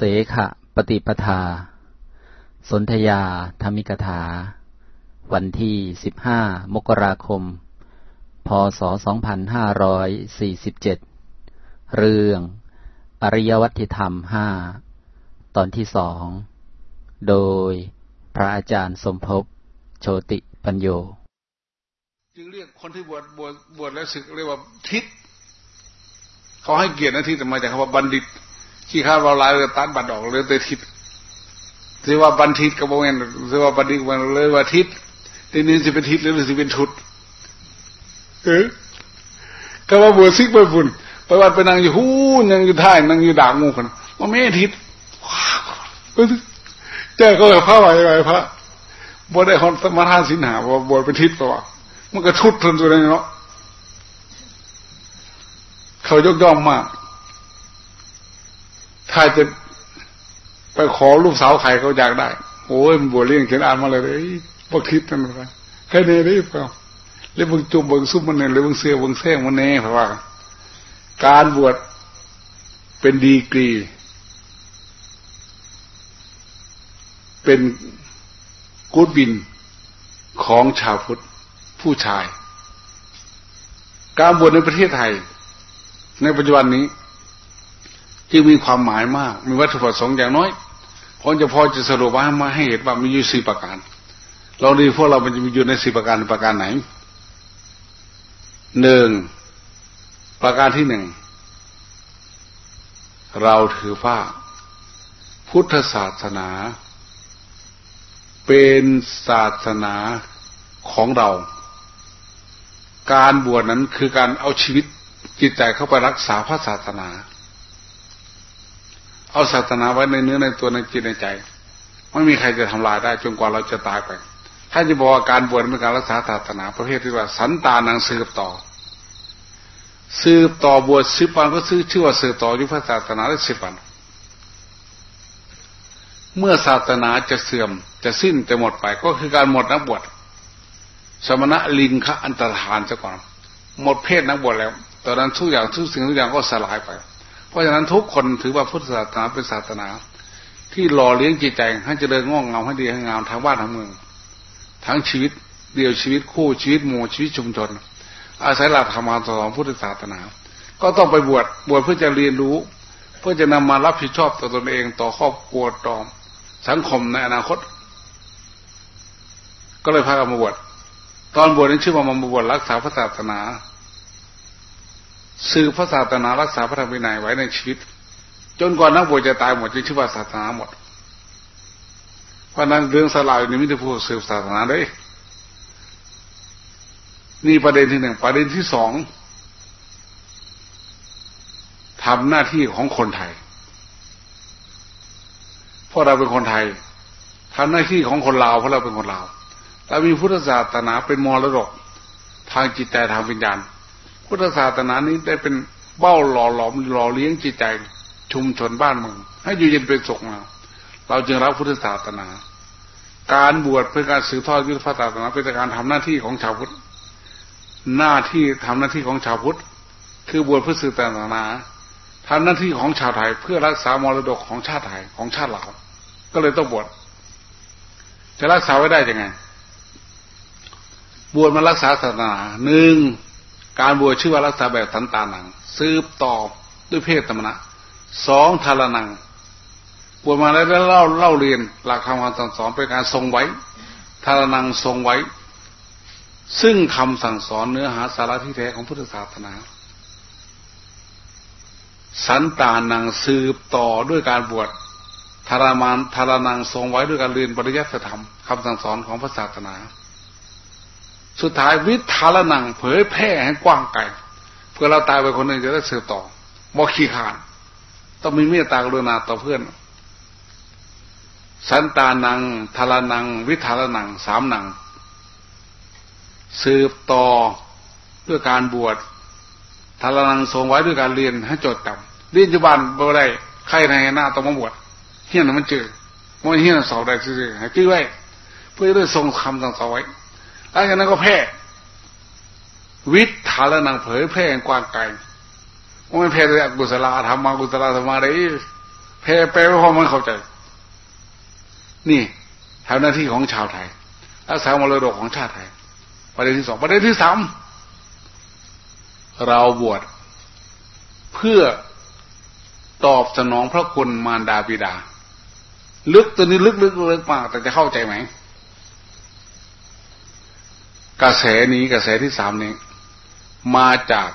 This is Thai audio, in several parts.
เสขะปฏิปทา สนธยาธรรมิกถา วันที่ 15 มกราคม พศ 2547 เรื่องอริยวัติธรรมห้าตอนที่สอง โดยพระอาจารย์สมภพโชติปัญโย จึงเรียกคนที่บวชบวชบวชแล้วศึกเรียกว่าทิศเขาให้เกียรตินะที่แต่มาจากคำว่าบัณฑิต ขี้ข้าเราลายเลยตัดบัตรออกเลยเตทิศที่ว่าบัณฑิตกับโมเมนที่ว่าบัณฑิตมันเลยว่าทิศทีนี้สิเป็นทิศหรือสิเป็นชุด เออก็ว่าบวชซิกไปบุญไปวัดไปนั่งอยู่หูนั่งอยู่ท่ายนั่งอยู่ด่างงูคนว่าไม่ทิศเจ้าก็แบบพระไหวไหวพระบวชได้คนสมาทานสินหาว่าบวชเป็นทิศตัวมันก็ชุดทนตัวเองเนาะเขายกย่องมาก ถ้าจะไปขอลูกสาวใครเขาอยากได้ โอ้ยมันบวชเลี้ยงเขียนอ่านมาเลยเลยพวกคิดนั่นแหละแค่นี้ได้เปล่าเรื่องบึงจุ่มบึงซุ่มมันเนี่ยเรื่องบึงเสือบึงแซงมันแน่เพราะว่า การบวชเป็นดีกรี เป็นกูดบินของชาวพุทธผู้ชาย การบวชในประเทศไทย ในปัจจุบันนี้ จึงมีความหมายมาก มีวัตถุประสงค์อย่างน้อยพอจะพอจะสรุปว่ามาให้เห็นว่ามีอยู่สี่ประการ เราดีพวกเรามันจะมีอยู่ในสี่ประการประการไหนหนึ่งประการที่หนึ่งเราถือว่าพุทธศาสนา เป็นศาสนาของเรา การบวชนั้นคือการเอาชีวิตจิตใจเข้าไปรักษาพระศาสนา เอาศาสนาไว้ในเนื้อในตัวในจิตในใจ ไม่มีใครจะทำลายได้จนกว่าเราจะตายไป ถ้าจะบอกว่าการบวชเป็นการรักษาศาสนา ประเภทที่ว่า สันตานังสืบต่อ สืบต่อบวชสิบวันก็ซื้อชื่อว่าสืบต่อยุพศาสนาได้สิบวันเมื่อศาสนาจะเสื่อมจะสิ้นจะหมดไป ก็คือการหมดนักบวชสมณะลิงคะอันตรธานซะก่อนหมดเพศนักบวชแล้ว ตอนนั้นทุกอย่างทุกสิ่งทุกอย่างก็สลายไป เพราะฉะนั้นทุกคนถือว่าพุทธศาสนาเป็นศาสนา ที่หล่อเลี้ยงจิตใจให้เจริญงองเงามให้ดีให้งามทั้งบ้านทั้งเมือง ทั้งชีวิตเดียวชีวิตคู่ชีวิตหมู่ชีวิตชุมชน อาศัยหลักธรรมะสอนพุทธศาสนา ก็ต้องไปบวชบวชเพื่อจะเรียนรู้ เพื่อจะนำมารับผิดชอบต่อตนเองต่อครอบครัวต่อสังคมในอนาคต ก็เลยพากันมาบวชตอนบวชนั้นชื่อว่ามาบวชรักษาพระศาสนา สืบพระศาสนารักษาพระธรรมวินัยไว้ในชีวิต จนกว่านักบวชจะตายหมดจะชื่อว่าศาสนาหมด เพราะนั้นเรื่องสลายนี่ไม่ได้พูดสืบศาสนาเลยนี่ประเด็นที่หนึ่งประเด็นที่สองทำหน้าที่ของคนไทยเพราะเราเป็นคนไทยทำหน้าที่ของคนลาวเพราะเราเป็นคนลาวเรามีพุทธศาสนาเป็นมรดก ทางจิตใจทางวิญญาณ พุทธศาสนานี้ได้เป็นเบ้าหล่อหลอมหล่อเลี้ยงจิตใจชุมชนบ้านเมืองให้อยู่เย็นเป็นสุขเราเราจึงรับพุทธศาสนา การบวชเพื่อการสืบทอดยุทธศาสนาเป็นการทำหน้าที่ของชาวพุทธหน้าที่ทำหน้าที่ของชาวพุทธ คือบวชเพื่อสืบศาสนาทำหน้าที่ของชาวไทยเพื่อรักษามรดกของชาติไทยของชาติเราก็เลยต้องบวชจะรักษาไว้ได้ยังไง บวชมารักษาศาสนาหนึ่ง การบวชชื่อว่ารักษาแบบสันตานัง สืบต่อด้วยเพศธรรมนะสองทารนังบวชมาแล้วเล่าเล่าเรียนหลักธรรมคำสั่งสอนเป็นการทรงไว้ทารนังทรงไว้ ซึ่งคำสั่งสอนเนื้อหาสาระที่แท้ของพุทธศาสนาสันตานังสืบต่อด้วยการบวชทารมานทารนังทรงไว้ด้วยการเรียนปริยัติธรรมคำสั่งสอนของพระศาสนา สุดท้ายวิทาละนังเผยแพร่ให้กว้างไกลเพื่อเราตายไปคนหนึ่งจะได้สืบต่อบ่ขี้ขานต้องมีเมตตากรุณาต่อเพื่อน สันตานังทาลนัง วิทาลนังสามนัง สืบต่อด้วยการบวชทาลนังทรงไว้ด้วยการเรียนให้จดจำเรียนจุบันบ่ได้ใครในหน้าต้องมาบวชเฮี้ยนมันเจอมันเฮี้ยนสอบได้ซื่อๆให้จื้อไว้เพื่อได้ทรงคำสั่งสอนไว้ หลังจากนั้นก็แพร่วิทาละนังเผยแพร่กว้างไกลมันแพร่ด้วยกุศลธรรมกุศลธรรมอะไรแพ้แปลไม่พอมันเข้าใจ นี่ทำหน้าที่ของชาวไทยรักษามรดกของชาติไทย ประเด็นที่สองประเด็นที่สามเราบวชเพื่อตอบสนองพระคุณมารดาบิดา ลึกตัวนี้ลึกลึกลึกมากแต่จะเข้าใจไหม กระแสนี้กระแสที่สามนี้ มาจาก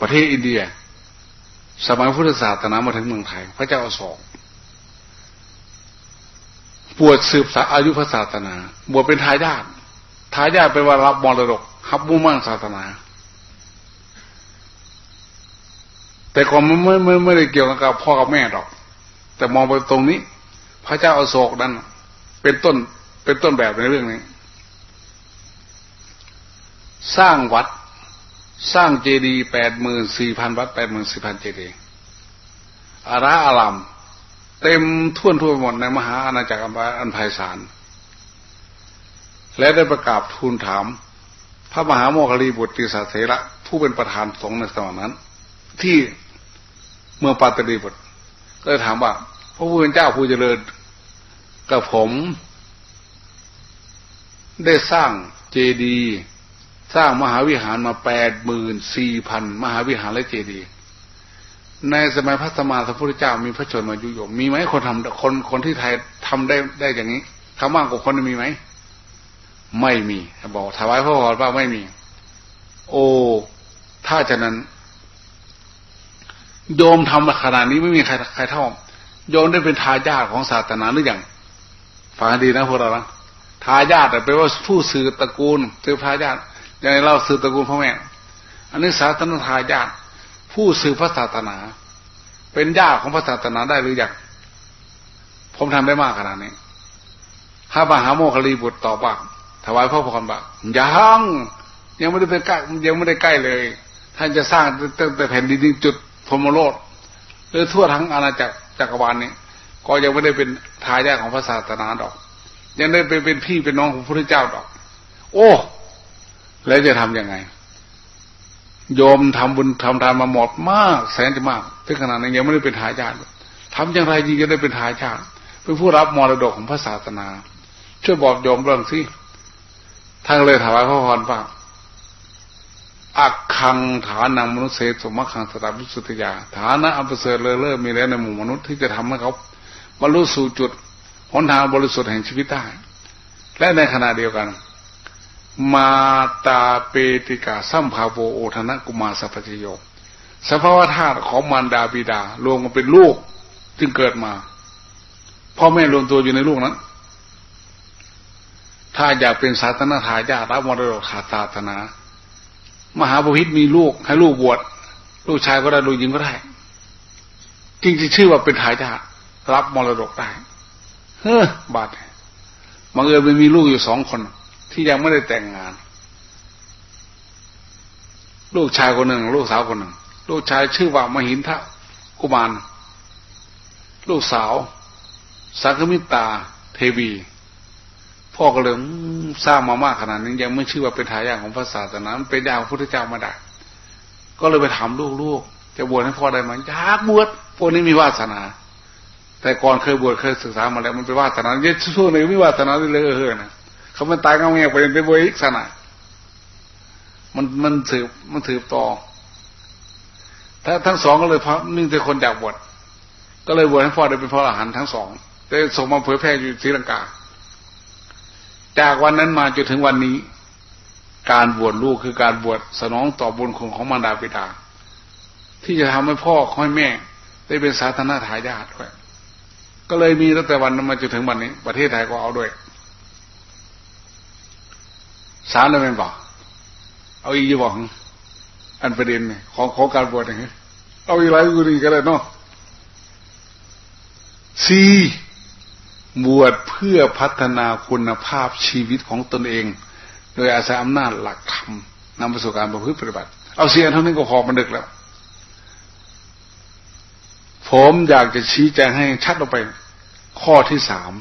ประเทศอินเดีย สมัยพุทธศาสนามาถึงเมืองไทย พระเจ้าอโศกปวดสืบสาอายุพระศาสนา บวชเป็นทายาททายาทเป็นว่ารับมรดกฮับมุ่งมั่นศาสนา แต่ก่อนมันไม่ไม่ไม่ได้เกี่ยวกับพ่อกับแม่หรอก แต่มองไปตรงนี้ พระเจ้าอโศกนั้น เป็นต้นเป็นต้นแบบในเรื่องนี้ สร้างวัด สร้างเจดีย์แปดหมื่นสี่พันวัดแปดหมื่นสี่พันเจดีย์อาราอารามเต็มท่วนทั่วหมดในมหาอาณาจักรอันไพศาล และได้ประกาศทูลถาม พระมหาโมคคลีบุตรติสาเถระผู้เป็นประธานสงฆ์ในสมัยนั้น ที่เมืองปาตรีบุตรก็ถามว่า พระผู้เป็นเจ้าผู้เจริญกับผม ได้สร้างเจดีย์ สร้างมหาวิหารมาแปดหมื่นสี่พันมหาวิหารและเจดีย์ในสมัยพระสมมาสัมพุทธเจ้ามีพระชนมายุยงมีไหมคนทำคนคนที่ไทยทำได้ได้อย่างนี้ทำมากกว่าคนมีไหมไม่มีบอกถวายพระพรว่าไม่มี โอ้ถ้าฉะนั้น โยมทำขนาดนี้ไม่มีใครใครเท่าโยมได้เป็นทายาทของศาสนาหรือยังฟังดีนะพวกเราทายาทแต่แปลว่าผู้สืบตระกูลสืบทายาท อย่างเราสืบตระกูลพ่อแม่ อันนี้ศาสนาทายาทผู้สืบพระศาสนา เป็นญาติของพระศาสนาได้หรือยังผมทำได้มากขนาดนี้ถ้ามหาโมคลีบุตรตอบว่าถวายพระพรบ่ายังยังไม่ได้ไปใกล้ยังไม่ได้ใกล้เลย ท่านจะสร้างตั้งแต่แผ่นดินจุดพมโลดหรือทั่วทั้งอาณาจักรจักรวาลนี้ก็ยังไม่ได้เป็นทายาทของพระศาสนาดอก ยังได้เป็นเป็นพี่เป็นน้องของพระพุทธเจ้าดอก โอ้ แล้วจะทํำยังไง โยมทำบุญทำทานมาหมดมาก แสนจะมากถึงขนาดนี้ยังไม่ได้เป็นทายาททำอย่างไรจริงจะได้เป็นทายาทเป็นผู้รับมรดกของพระศาสนา ช่วยบอกโยมเรื่องสิท่านเลยถวายพระพรว่าอักคังฐานังมนุษย์เศสมคังสตาวิสุทยา ฐานะอัปเสริฐเลอเลิศมีแล้วในหมู่มนุษย์ที่จะทำให้เขาบรรลุสู่จุดหนทางบริสุทธิ์แห่งชีวิตได้ และในขณะเดียวกัน มาตาเปติกาสัมภาโวโอทนะกุมารสัพพโยสภาวธาตุของมารดาบิดา รวมกันเป็นลูกจึงเกิดมา พ่อแม่รวมตัวอยู่ในลูกนั้น ถ้าอยากเป็นศาสนาทายารับมรดกขาศาสนา มหาบุพิตมีลูก ให้ลูกบวชลูกชายก็ได้ลูกหญิงก็ได้จริงๆชื่อว่าเป็นทายาทรับมรดกได้เฮ้อบาดบังเอิญมันมีลูกอยู่สองคน ที่ยังไม่ได้แต่งงาน ลูกชายคนหนึ่ง ลูกสาวคนหนึ่ง ลูกชายชื่อว่ามหินทะกุมารลูกสาว สักมิตา เทวี พ่อก็เลยสร้างมามากขนาดนี้ยังไม่ชื่อว่าเป็นทายาทของพระศาสนาเป็นดาวพุทธเจ้ามาได้ก็เลยไปถามลูกๆจะบวชให้พ่อได้ไหมอยากบวชพวกนี้มีวาสนา แต่ก่อนเคยบวชเคยศึกษามาแล้วมันเป็นวาสนาเยอะช่วงหนึ่งไม่วาสนาเลยเออนะ เขามันตายเงาเงียไปเป็นบวยอีกสนะมันมันถือมันถือต่อถ้าทั้งสองก็เลยพระนึ่งแต่คนอยากบวชก็เลยบวชให้พ่อได้เป็นพ่ออรหันต์ทั้งสองได้ส่งมาเผยแพร่อยู่ศรีลังกา จากวันนั้นมาจนถึงวันนี้ การบวชลูกคือการบวชสนองต่อบุญคุณของมารดาบิดา ที่จะทำให้พ่อให้แม่ ได้เป็นสาธารณทายาทด้วยก็เลยมีตั้งแต่วันนั้นมาจนถึงวันนี้ ประเทศไทยก็เอาด้วย สามเลยเป็นบอกเอาอีกบอกอันประเด็นของของการบวชองเอาอีกหลายกุณีก็ได้เนาะสี่บวชเพื่อพัฒนาคุณภาพชีวิตของตนเอง โดยอาศัยอำนาจหลักธรรมนำประสบการณ์ประพฤติปฏิบัติ เอาเสียงเท่านี้ก็พอมันดึกแล้ว ผมอยากจะชี้แจงให้ชัดออกไป ข้อที่สาม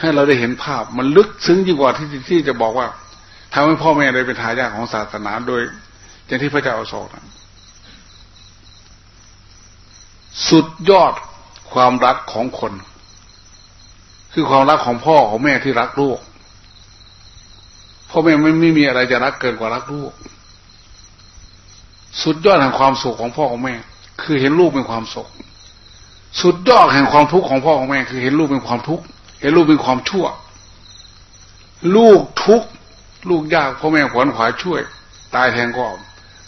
ให้เราได้เห็นภาพมันลึกซึ้งยิ่งกว่าที่ที่จะบอกว่า ทำให้พ่อแม่ได้เป็นทายาทของศาสนาโดยอย่างที่พระเจ้าอโศกสุดยอดความรักของคน คือความรักของพ่อของแม่ที่รักลูกพ่อแม่ไม่ไม่มีอะไรจะรักเกินกว่ารักลูก สุดยอดแห่งความสุขของพ่อของแม่ คือเห็นลูกเป็นความสุข สุดยอดแห่งความทุกข์ของพ่อของแม่ คือเห็นลูกเป็นความทุกข์เห็นลูกเป็นความชั่ว ลูกทุกข์ ลูกยากพ่อแม่ขวนขวายช่วย ตายแทนก็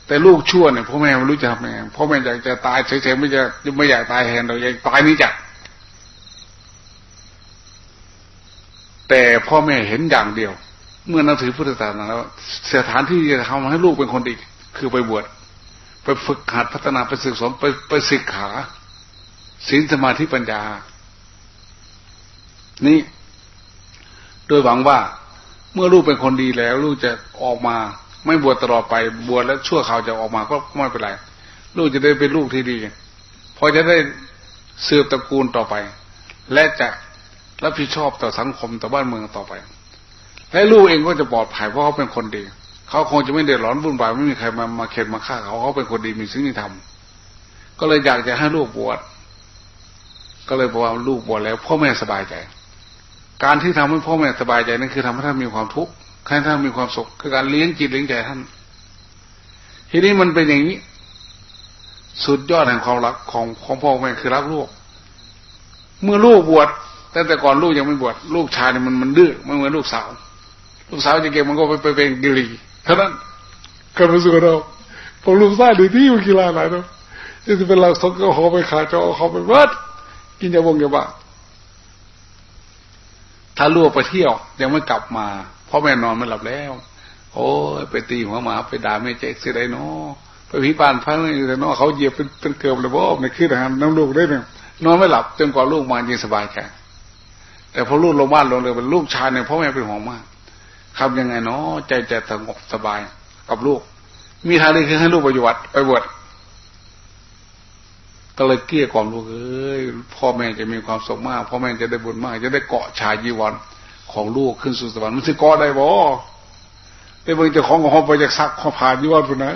แต่ลูกชั่วเนี่ยพ่อแม่ไม่รู้จะทำยังไงพ่อแม่อยากจะตายเฉยๆไม่จะไม่อยากตายแทนเราอยากตายนี่จักแต่พ่อแม่เห็นอย่างเดียว เมื่อนับถือพุทธศาสนาแล้วสถานที่จะทำให้ลูกเป็นคนดีคือไปบวชไปฝึกหัดพัฒนาไปศึกษาไปไปศึกขาศีลสมาธิปัญญา นี่ โดยหวังว่า เมื่อลูกเป็นคนดีแล้ว ลูกจะออกมา ไม่บวชตลอดไปบวชแล้วชั่วเขาวจะออกมาก็ไม่เป็นไร ลูกจะได้เป็นลูกที่ดีพอจะได้สืบตระกูลต่อไป และจะรับผิดชอบต่อสังคมต่อบ้านเมืองต่อไป และลูกเองก็จะปลอดภัยเพราะเขาเป็นคนดี เขาคงจะไม่เดือดร้อนวุ่นวายไม่มีใครมามาเข็นมาฆ่าเขาเขาเป็นคนดีมีสิ่งที่ทำก็เลยอยากจะให้ลูกบวชก็เลยบอกว่าลูกบวชแล้วพ่อแม่สบายใจ การที่ทำให้พ่อแม่สบายใจนั่นคือทำให้ท่านมีความทุกข์ให้ท่านมีความสุขคือการเลี้ยงจิตเลี้ยงใจท่าน ทีนี้มันเป็นอย่างนี้ สุดยอดแห่งความรักของของพ่อแม่คือรักลูก เมื่อลูกบวชแต่แต่ก่อนลูกยังไม่บวชลูกชายเนี่ยมันมันดื้อมันเหมือนลูกสาว ลูกสาวจะเก่งมันก็ไปไปเป็นกิรีเท่านั้นก็รู้สึกเราพอลูกชายดีที่อยู่กีฬาไหนเนาะจะเป็นเราสกก็ขอไปขาจอเขาไปวัดกินยาบงยาบ้า ถ้าลูกไปเที่ยวยังไม่กลับมาพ่อแม่นอนไม่หลับแล้ว โอ้ยไปตีหัวหมาไปด่าแม่เจ๊กสิได้เนาะไปพิบานพังเลยแต่เนาะเขาเหยียบเป็นเป็นเกือบเลยบ่ในคืนอาหารน้ำลูกได้เนี่ยนอนไม่หลับจนกว่าลูกมายิงสบายใจแต่พอลูกลงบ้านลงเลยเป็นลูกชายเนี่ยพ่อแม่เป็นห่วงมากทำยังไงเนาะใจจะสงบสบายกับลูก มีทางเดียวคือให้ลูกไปอยู่วัดไปบวช ก็เลยเกลี้ยกล่อมลูกเอ้ยพ่อแม่จะมีความสุขมาก พ่อแม่จะได้บุญมาก จะได้เกาะชายจีวรของลูกขึ้นสู่สวรรค์มันจะเกาะได้บ่ได้เบิ่งจะของของไปจากซักข้อผ่านจีวรพุ่นนะ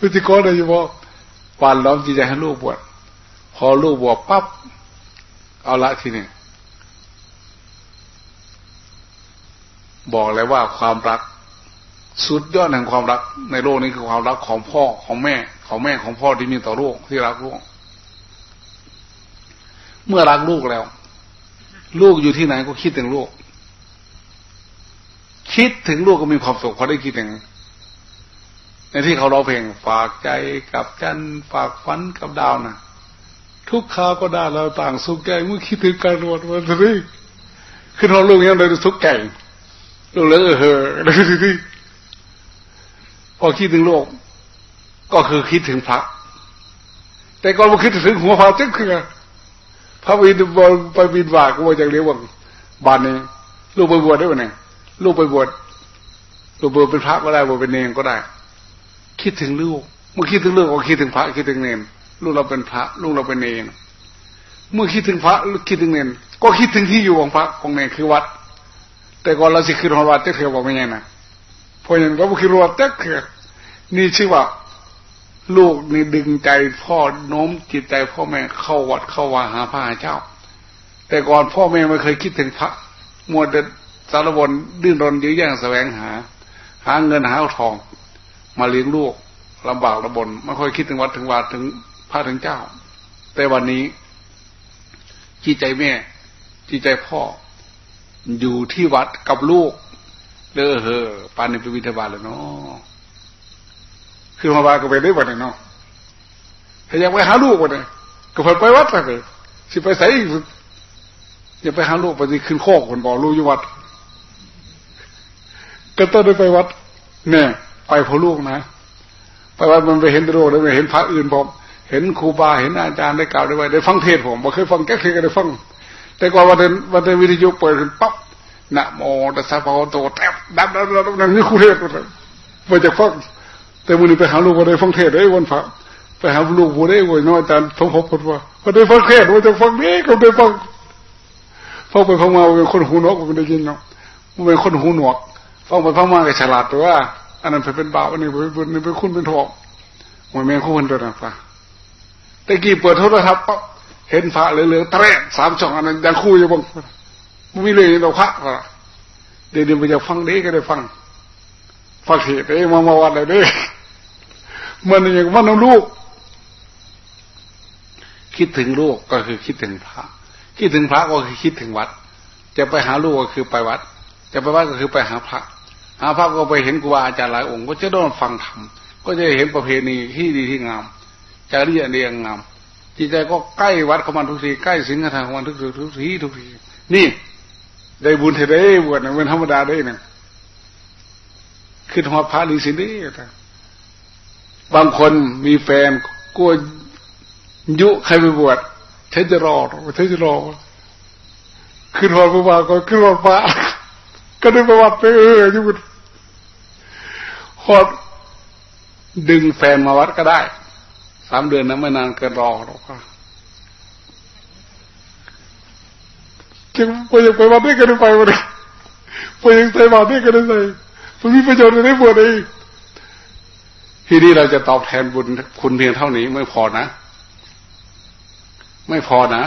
มันจะเกาะได้อยู่บ่ปานล้อมจิตใจให้ลูกบวชพอลูกบวชปั๊บเอาละทีนี้บอกเลยว่าความรัก สุดยอดแห่งความรักในโลกนี้คือความรักของพ่อของแม่ ของแม่ของพ่อที่มีต่อลูกที่รักลูก เมื่อรักลูกแล้ว ลูกอยู่ที่ไหนก็คิดถึงลูก คิดถึงลูกก็มีความสุขพอได้คิดถึงในที่เขาร้องเพลงฝากใจกับจันฝากฝันกับดาวนะทุกคาก็ได้เราต่างสุขแก่เมื่อคิดถึงการวันวันนี้คือเราลูกยังเลยทุกแก่ลูกเลยเออเฮ้อพอคิดถึงโลก ก็คือคิดถึงพระ แต่ก่อนมาคิดถึงหัวพระจึ๊กคือพระวินบอลไปบินบากว่าจากเรียกว่าบานนี้ลูกไปบวชได้ไหมเนี่ยลูกไปบวชลูกบวชเป็นพระก็ได้บวชเป็นเนรก็ได้ คิดถึงลูกเมื่อคิดถึงลูกก็คิดถึงพระคิดถึงเนรลูกเราเป็นพระ ลูกเราเป็นเนรเมื่อคิดถึงพระคิดถึงเนรก็คิดถึงที่อยู่ของพระของเนรคือวัด แต่ก่อนเราสิคือของวัดจะเทียวบอกไม่ไงนะพราะอย่างนั้นก็คือรวดแจ๊กเคือนี่ชื่อว่า ลูกนี่ดึงใจพ่อโน้มจิตใจพ่อแม่เข้าวัดเข้าวาหาพระเจ้า แต่ก่อนพ่อแม่ไม่เคยคิดถึงพระมัวแต่สารวนดิ้นรนยื้อแย่งแสวงหา หาเงินหาทอง มาเลี้ยงลูกลำบากระบนไม่ค่อยคิดถึงวัดถึงวาถึงพระถึงเจ้า แต่วันนี้จิตใจแม่จิตใจพ่อ อยู่ที่วัดกับลูกเด้อเฮอปานนี้ไปวิทบาลแล้วเนาะ คือมาบาก็ไปได้บ่เนี่ยเนาะถ้าอยากไปหาลูกบ่เนี่ยก็เพิ่นไปวัดไปสิไปใส่อย่าไปหาลูกไปสิขึ้นโคกคนบอกลูกอยู่วัด ก็ต้องได้ไปวัดเนี่ยไปพอลูกนะไปวัดมันไปเห็นโลกได้ไปเห็นพระอื่นผมเห็นครูบาเห็นอาจารย์ได้กล่าวได้ไว้ได้ฟังเทศผมบ่เคยฟังแก้เคยก็ได้ฟังแต่ก่อนวันเดนวันเดนวิทยุเปิดขึ้นปั๊บนะโมตัสสะภะคะโตแทบดับดับดับดับนี่ครูเทศไปจากฟัง แต่วันนี้ไปหาลูกวันได้ฟังเทศได้วันพระไปหาลูกวันได้วันน้อยอาจารย์สมภพพูดว่าวันได้ฟังเทศวันจะฟังนี่ก็ได้ฟังฟังไปฟังมาเป็นคนหูหนวกมันได้ยินเนาะมันเป็นคนหูหนวกฟังไปฟังมาก็ฉลาดแต่ว่า อันนั้นเป็นบาปอันนี้เป็นบุญนี่เป็นคุณเป็นทองมันแม่งคู่คนตัวนั้นปะตะกี้เปิดโทรศัพท์ปั๊บเห็นพระเหลืองๆแตะสามช่องอันนั้นยังคู่อยู่บ้างมันม่เลยเราพระเดี๋ยวเดี๋ยวไปจะฟังนี้ก็ได้ฟังฟังเหตุเอ้มามาวันอะไรเด้ มันอย่างว่าน้องลูก คิดถึงลูกก็คือคิดถึงพระ คิดถึงพระก็คือคิดถึงวัด จะไปหาลูกก็คือไปวัด จะไปวัดก็คือไปหาพระ หาพระก็ไปเห็นครูบาอาจารย์หลายองค์ ก็จะโดนฟังธรรมก็จะเห็นประเพณีที่ดีที่งามจารีตเรียงงามจิตใจก็ใกล้วัดเข้ามาทุกทีใกล้สิงห์ทางของมันทุกทีทุกทีทุกทีนี่ได้บุญเทได้บวชเป็นธรรมดาได้นะขึ้นหัวพระดีสินี่ บางคนมีแฟนกลัวยุใครไปบวชฉันจะรอฉันจะรอขึ้นหัวพระก็ขึ้นหัวพระก็ได้ประวัติไปเออยุบหอดดึงแฟนมาวัดก็ได้สามเดือนนั้นไม่นานเกินรอหรอกจึงไปยังไปวัดนี้ก็ได้ไปวันนี้ไปยังใส่บาตรนี่ก็ได้ใส่มันมีประโยชน์ในบวชเอง ทีนี้เราจะตอบแทนบุญคุณเพียงเท่านี้ไม่พอนะ ไม่พอนะ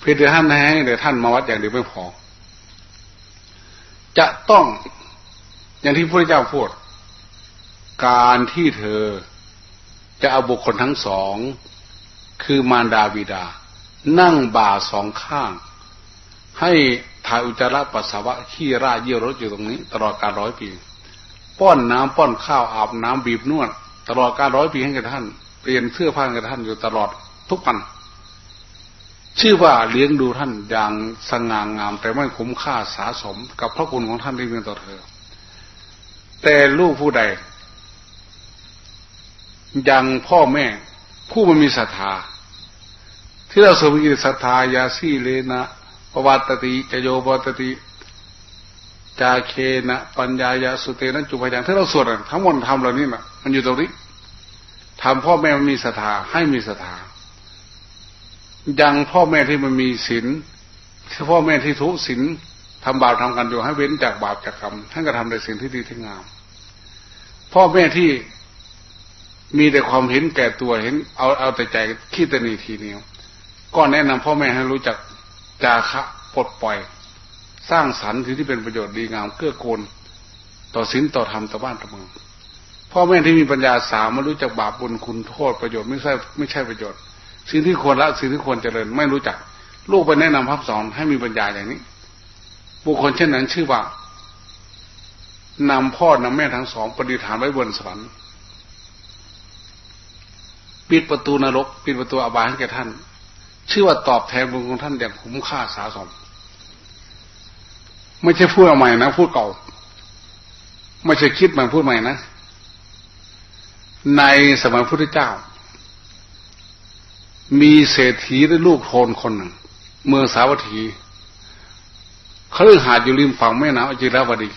เพียงแต่ท่านให้เดี๋ยวท่านมาวัดอย่างเดียวไม่พอ จะต้องอย่างที่พระเจ้าพูด การที่เธอจะเอาบุคคลทั้งสอง คือมารดาบิดา นั่งบ่าสองข้าง ให้ถ่ายอุจจาระปัสสาวะขี้ราเยี่ยวรถอยู่ตรงนี้ ตลอดการร้อยปี ป้อนน้ำป้อนข้าวอาบน้ำบีบนวด ตลอดการร้อยปีให้กับท่าน เปลี่ยนเสื้อผ้าให้กับท่านอยู่ตลอดทุกวัน ชื่อว่าเลี้ยงดูท่านอย่างสง่างาม แต่ไม่คุ้มค่าสาสมกับพระคุณของท่านที่มีต่อเธอ แต่ลูกผู้ใด ยังพ่อแม่ผู้มันมีศรัทธาที่เราสวดมีศรัทธายาสีเลนะปวัตติจโยปวัตติ จาเคนะปัญญายาสุเตนะจุพยังที่เราสวดทั้งหมดทำเหล่านี้นะมันอยู่ตรงนี้ทำพ่อแม่มันมีศรัทธาให้มีศรัทธายังพ่อแม่ที่มันมีศีลที่พ่อแม่ที่ทุศีลทำบาปทำกันอยู่ให้เว้นจากบาปจากกรรมท่านก็ทำในสิ่งที่ดีที่งาม พ่อแม่ที่มีแต่ความเห็นแก่ตัวเห็น เอาเอาแต่ใจขี้ตนีทีเดียวก็แนะนำพ่อแม่ให้รู้จักจาคะปลดปล่อย สร้างสรรค์ที่เป็นประโยชน์ดีงามเกื้อกูลต่อศีลต่อธรรมต่อบ้านต่อเมืองพ่อแม่ที่มีปัญญาสามมารู้จักบาปบุญคุณโทษประโยชน์ไม่ใช่ไม่ใช่ประโยชน์ สิ่งที่ควรละสิ่งที่ควรเจริญไม่รู้จัก ลูกไปแนะนำพับสอนให้มีปัญญาอย่างนี้ บุคคลเช่นนั้นชื่อว่านำพ่อนำแม่ทั้งสองปฏิฐานไว้บนสวรรค์ปิดประตูนรกปิดประตูอบายให้แก่ท่าน ชื่อว่าตอบแทนบุญของท่านอย่างคุ้มค่าสาสม ไม่ใช่พูดใหม่นะพูดเก่า ไม่ใช่คิดใหม่พูดใหม่นะ ในสมัยพุทธเจ้า มีเศรษฐีและลูกโทนคนหนึ่ง เมืองสาวัตถีเขาเลือหาดอยู่ริมฝั่งแม่น้ำอจิราวดี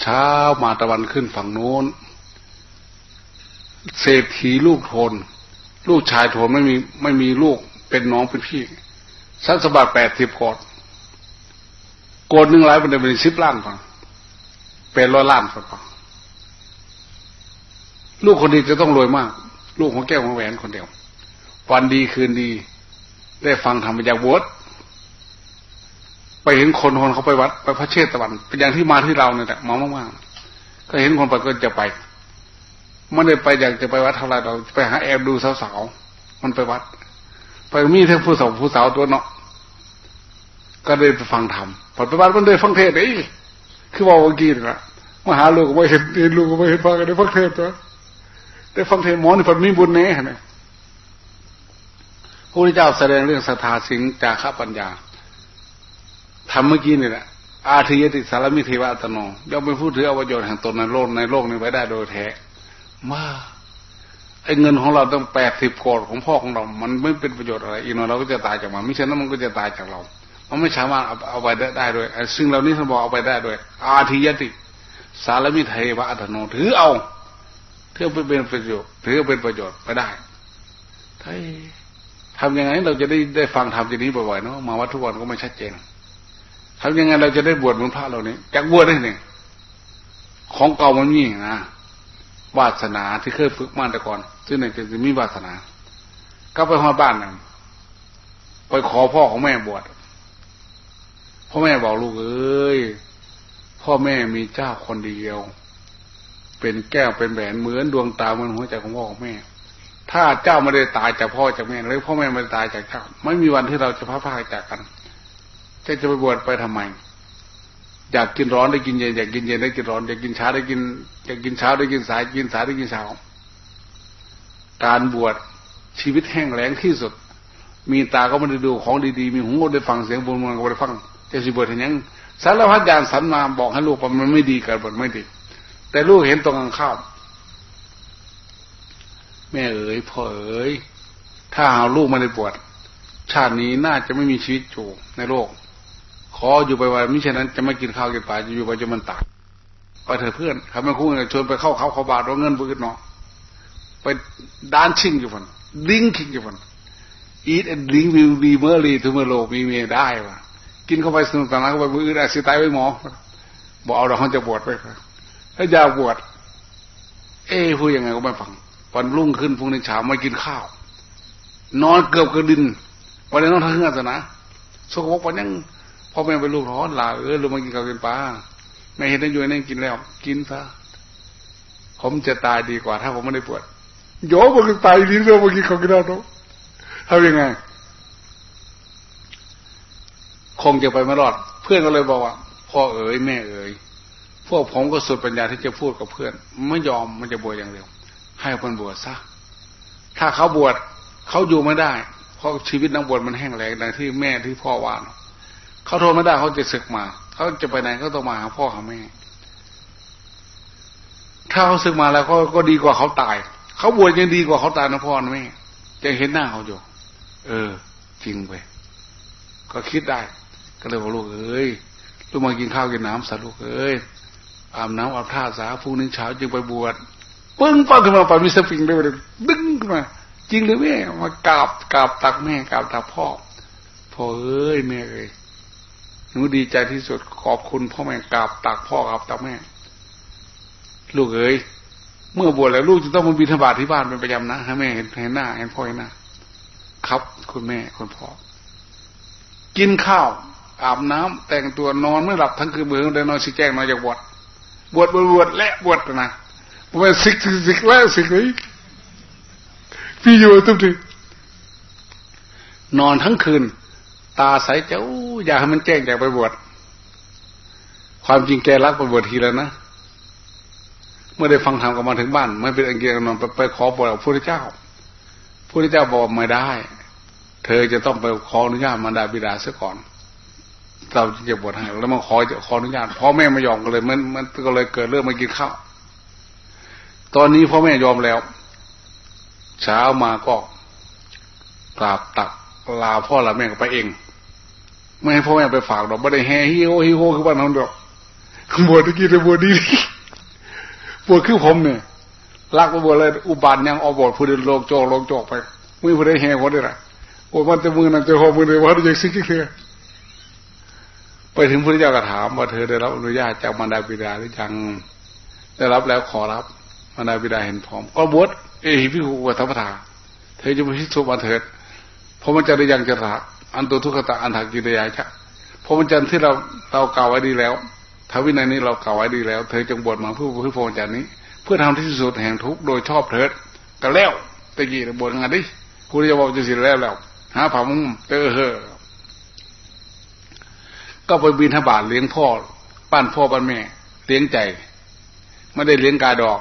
เช้ามาตะวันขึ้นฝั่งโน้น เศรษฐีลูกโทน ลูกชายโทนไม่มีไม่มีลูกเป็นน้องเป็นพี่ทรัพย์สบัติแปดสิบกอด โกดหนึ่งหลายเป็นเป็นสิบล้านฟังเป็นร้อยล้านฟังลูกคนนี้จะต้องรวยมาก ลูกของแก้วของแหวนคนเดียววันดีคืนดี ได้ฟังธรรมจาบวชไปเห็นคนคนเขาไปวัดไปพระเชษตะวัน เป็นอย่างที่มาที่เราเนี่ยแหละมามากๆก็เห็นคนไปก็จะไปไม่ได้ไปอยากจะไปวัดเท่าไรเราไปหาแอบดูสาวๆมันไปวัด ไปมีทั้งผู้สาวผู้สาวตัวเนาะ ก็ได้ไปฟังธรรมพอไปวัดมันได้ฟังเทศไอ้คือว่าเมื่อกี้นะมาหาลูกก็ไม่เห็นเห็นลูกก็ไม่เห็นฟังกันได้ฟังเทศตัวได้ฟังเทศหมอนี่พอมีบุญเน่เนี่ยพระพุทธเจ้าแสดงเรื่องศรัทธาสิงจาระปัญญาทำเมื่อกี้นี่แหละอาทิยติสารมิเทวะตโนย่อมเป็นผู้ถืออวัยวะแห่งตนในโลกในโลกนี้ไว้ได้โดยแท้มาไอ้เงินของเราต้องแปดสิบโกดของพ่อของเรา มันไม่เป็นประโยชน์อะไร อีกหน่อยเราก็จะตายจากมันไม่ใช่นนั้นมันก็จะตายจากเรา มันไม่สามารถเอาเอาไปได้ได้ด้วยซึ่งเรานี้ท่านบอกเอาไปได้ด้วย อาทิยติ สารมิเทวะอัตโนถือเอาเพื่อเป็นประโยชน์ถือเป็นประโยชน์ไปได้ถ้าทำยังไงเราจะได้ได้ฟังธรรมทีนี้บ่อยๆเนาะมาวัดทุกวันก็ไม่ชัดเจนทำยังไงเราจะได้บวชเหมือนพระเรานี้จากบวชได้หนึ่งของเก่ามันมีนะวาสนาที่เคยฝึกมาแต่ก่อน ซึ่งในจะมีวาสนา ก็ไปหอบ้านนั่นไปขอพ่อของแม่บวช พ่อแม่บอกลูกเอ้ยพ่อแม่มีเจ้าคนเดียว เป็นแก้วเป็นแหวนเหมือนดวงตาเหมือนหัวใจของพ่อของแม่ ถ้าเจ้าไม่ได้ตายจากพ่อจากแม่หรือพ่อแม่ไม่ได้ตายจากเจ้า ไม่มีวันที่เราจะพัดพาจากกันจะจะไปบวชไปทำไม อยากกินร้อนได้กินเย็นอยากกินเย็นได้กินร้อนอยากกินเช้าได้กินอยากกินเช้าได้กินสายกินสายได้กินเช้าการบวชชีวิตแห้งแล้งที่สุด มีตาก็ไม่ได้ดูของดีๆ มีหูก็ได้ฟังเสียงบุญมันก็ได้ฟัง จะสิบวชเห็นยังสารพัดอย่างสันมาบอกให้ลูกว่ามันไม่ดีกันบทไม่ดี แต่ลูกเห็นตรงกันข้ามแม่เอ๋ยพ่อเอ๋ยถ้าหาลูกมาในบวชชาตินี้น่าจะไม่มีชีวิตอยู่ในโลก ขออยู่ไปวันมิฉะนั้นจะไม่กินข้าวกินปลาจะอยู่ไปจนมันตายไปเถอะเพื่อนเขาไม่คุ้นชวนไปเข้าเขาเขาบาทว่าเงินบืดเนาะไปดานชิงอยู่คนดิ้งคิงอยู่คน eat and drink will be merry tomorrow มีเมียได้วะ กินเข้าไปสนุกสนานเข้าไปมือได้สิตายไปหมอบอกเอาเราเขาจะบวชไปครับถ้าอยากบวชเอ้พูดยังไงก็ไม่ฟังวันรุ่งขึ้นพรุ่งนี้เช้าไม่กินข้าว นอนเกือบกระดินวันนี้ต้องทำเงื่อนนะสกปรกวันยังพ่อแม่เป็นลูกร้อนหลาเออลูกมากินข้าวกินปลาไม่เห็นได้อยู่นั่งกินแล้ว กินซะผมจะตายดีกว่า ถ้าผมไม่ได้ปวดโยมันตายดีเรื่องมากินข้าวกินแล้วทำยังไง คงจะไปไม่รอด เพื่อนก็เลยบอกว่า พ่อเอ๋ยแม่เอ๋ยพวกผมก็สุดปัญญาที่จะพูดกับเพื่อน ไม่ยอมมันจะบวชอย่างเดียว ให้คนบวชซะถ้าเขาบวชเขาอยู่ไม่ได้ เพราะชีวิตนักบวชมันแห้งแล้งดังที่แม่ที่พ่อว่าเขาทนไม่ได้เขาจะศึกมาเขาจะไปไหนก็ต้องมาหาพ่อหาแม่ ถ้าเขาศึกมาแล้วก็ก็ดีกว่าเขาตาย เขาบวชยังดีกว่าเขาตายนะพ่อนะแม่จะเห็นหน้าเขาอยู่ เออ จริงไปก็คิดได้ ก็เลยบอกลูกเอ้ยลูกมากินข้าวกินน้ำสัตว์ลูกเอ้ยอาบน้ำอาบท่าสาพรุ่งนี้เช้าจึงไปบวชปึ้งปังขึ้นมาปามีสปิงได้เลยดึงขึ้นมา จริงหรือแม่มากราบกราบตักแม่กราบตักพ่อพ่อเอ้ยแม่เอ้ยหนูดีใจที่สุดขอบคุณพ่อแม่กราบตักพ่อกราบตักแม่ ลูกเอ้ยเมื่อบวชแล้วลูกจะต้องมาบิณฑบาตที่บ้านเป็นประจำนะให้แม่เห็นเห็นหน้าเห็นพ่อเห็นหน้า ครับคุณแม่คุณพ่อกินข้าว อาบน้ำแต่งตัวนอนไม่หลับทั้งคืนเมือเดินนอนสิแจ้งนอนจากบวชบวชบวชบวชและบวชนะผมเป็นสิกสิกแล้วสิกเลยพี่อยู่ตุ้มทีนอนทั้งคืน ตาใสเจ้า อยากให้มันแจ้งอยากไปบวชความจริงแกรักไปบวชทีแล้วนะเมื่อได้ฟังธรรมก็มาถึงบ้าน ไม่เป็นอันเกียนอนไปขอบวชพระพุทธเจ้าพระพุทธเจ้าบอกไม่ได้ เธอจะต้องไปขออนุญาตมารดาบิดาเสียก่อน เราจะบวชให้แล้วมาขอขออนุญาตพ่อแม่ไม่ยอมกันเลย มันมันก็เลยเกิดเรื่องมากินข้าวตอนนี้พ่อแม่ยอมแล้ว เช้ามาก็กราบตักลาพ่อลาแม่ก็ไปเอง ไม่ให้พ่อแม่ไปฝากดอกไม่ได้แห่ฮิโฮฮิโฮคือบ้านน้องดอกบวชตะกี้เลยบวชดีบวชคือผมเนี่ยรักไปบวชเลยอุบานยังออกบวชผู้เดินโลกโจกโลกโจกไปไมือผู้ใดแห่คนได้ละโอ้มันจะมือนั่นจะหอมือเลยว่าจะซิกเธอ ไปถึงพระเจ้าก็ถามว่าเธอได้รับอนุญาตจากมารดาบิดาหรือยังได้รับแล้วขอรับมารดาบิดาเห็นพร้อม ก็บวชเอหิพิคุวัฏพทาเธอจะไปพิสูจน์มาเถิดเพราะมันจะได้ยังจะละอันตัวทุกขตะอันถักกิริยาชะพราะมันจันที่เราเรากล่าวไว้ดีแล้วทวินัยนี้เรากล่าวไว้ดีแล้ว เธอจงบวชมาเพื่อเพื่อพรจันนี้ เพื่อทำที่สุดแห่งทุกโดยชอบเถิดก็แล้วตะกี้บวชงานดิคุณจะบอกจะสิแล้วแล้วหาผังเจอเฮอ ก็ไปบินทบาทเลี้ยงพ่อปั้นพ่อปั้นแม่ เลี้ยงใจ ไม่ได้เลี้ยงกาดอก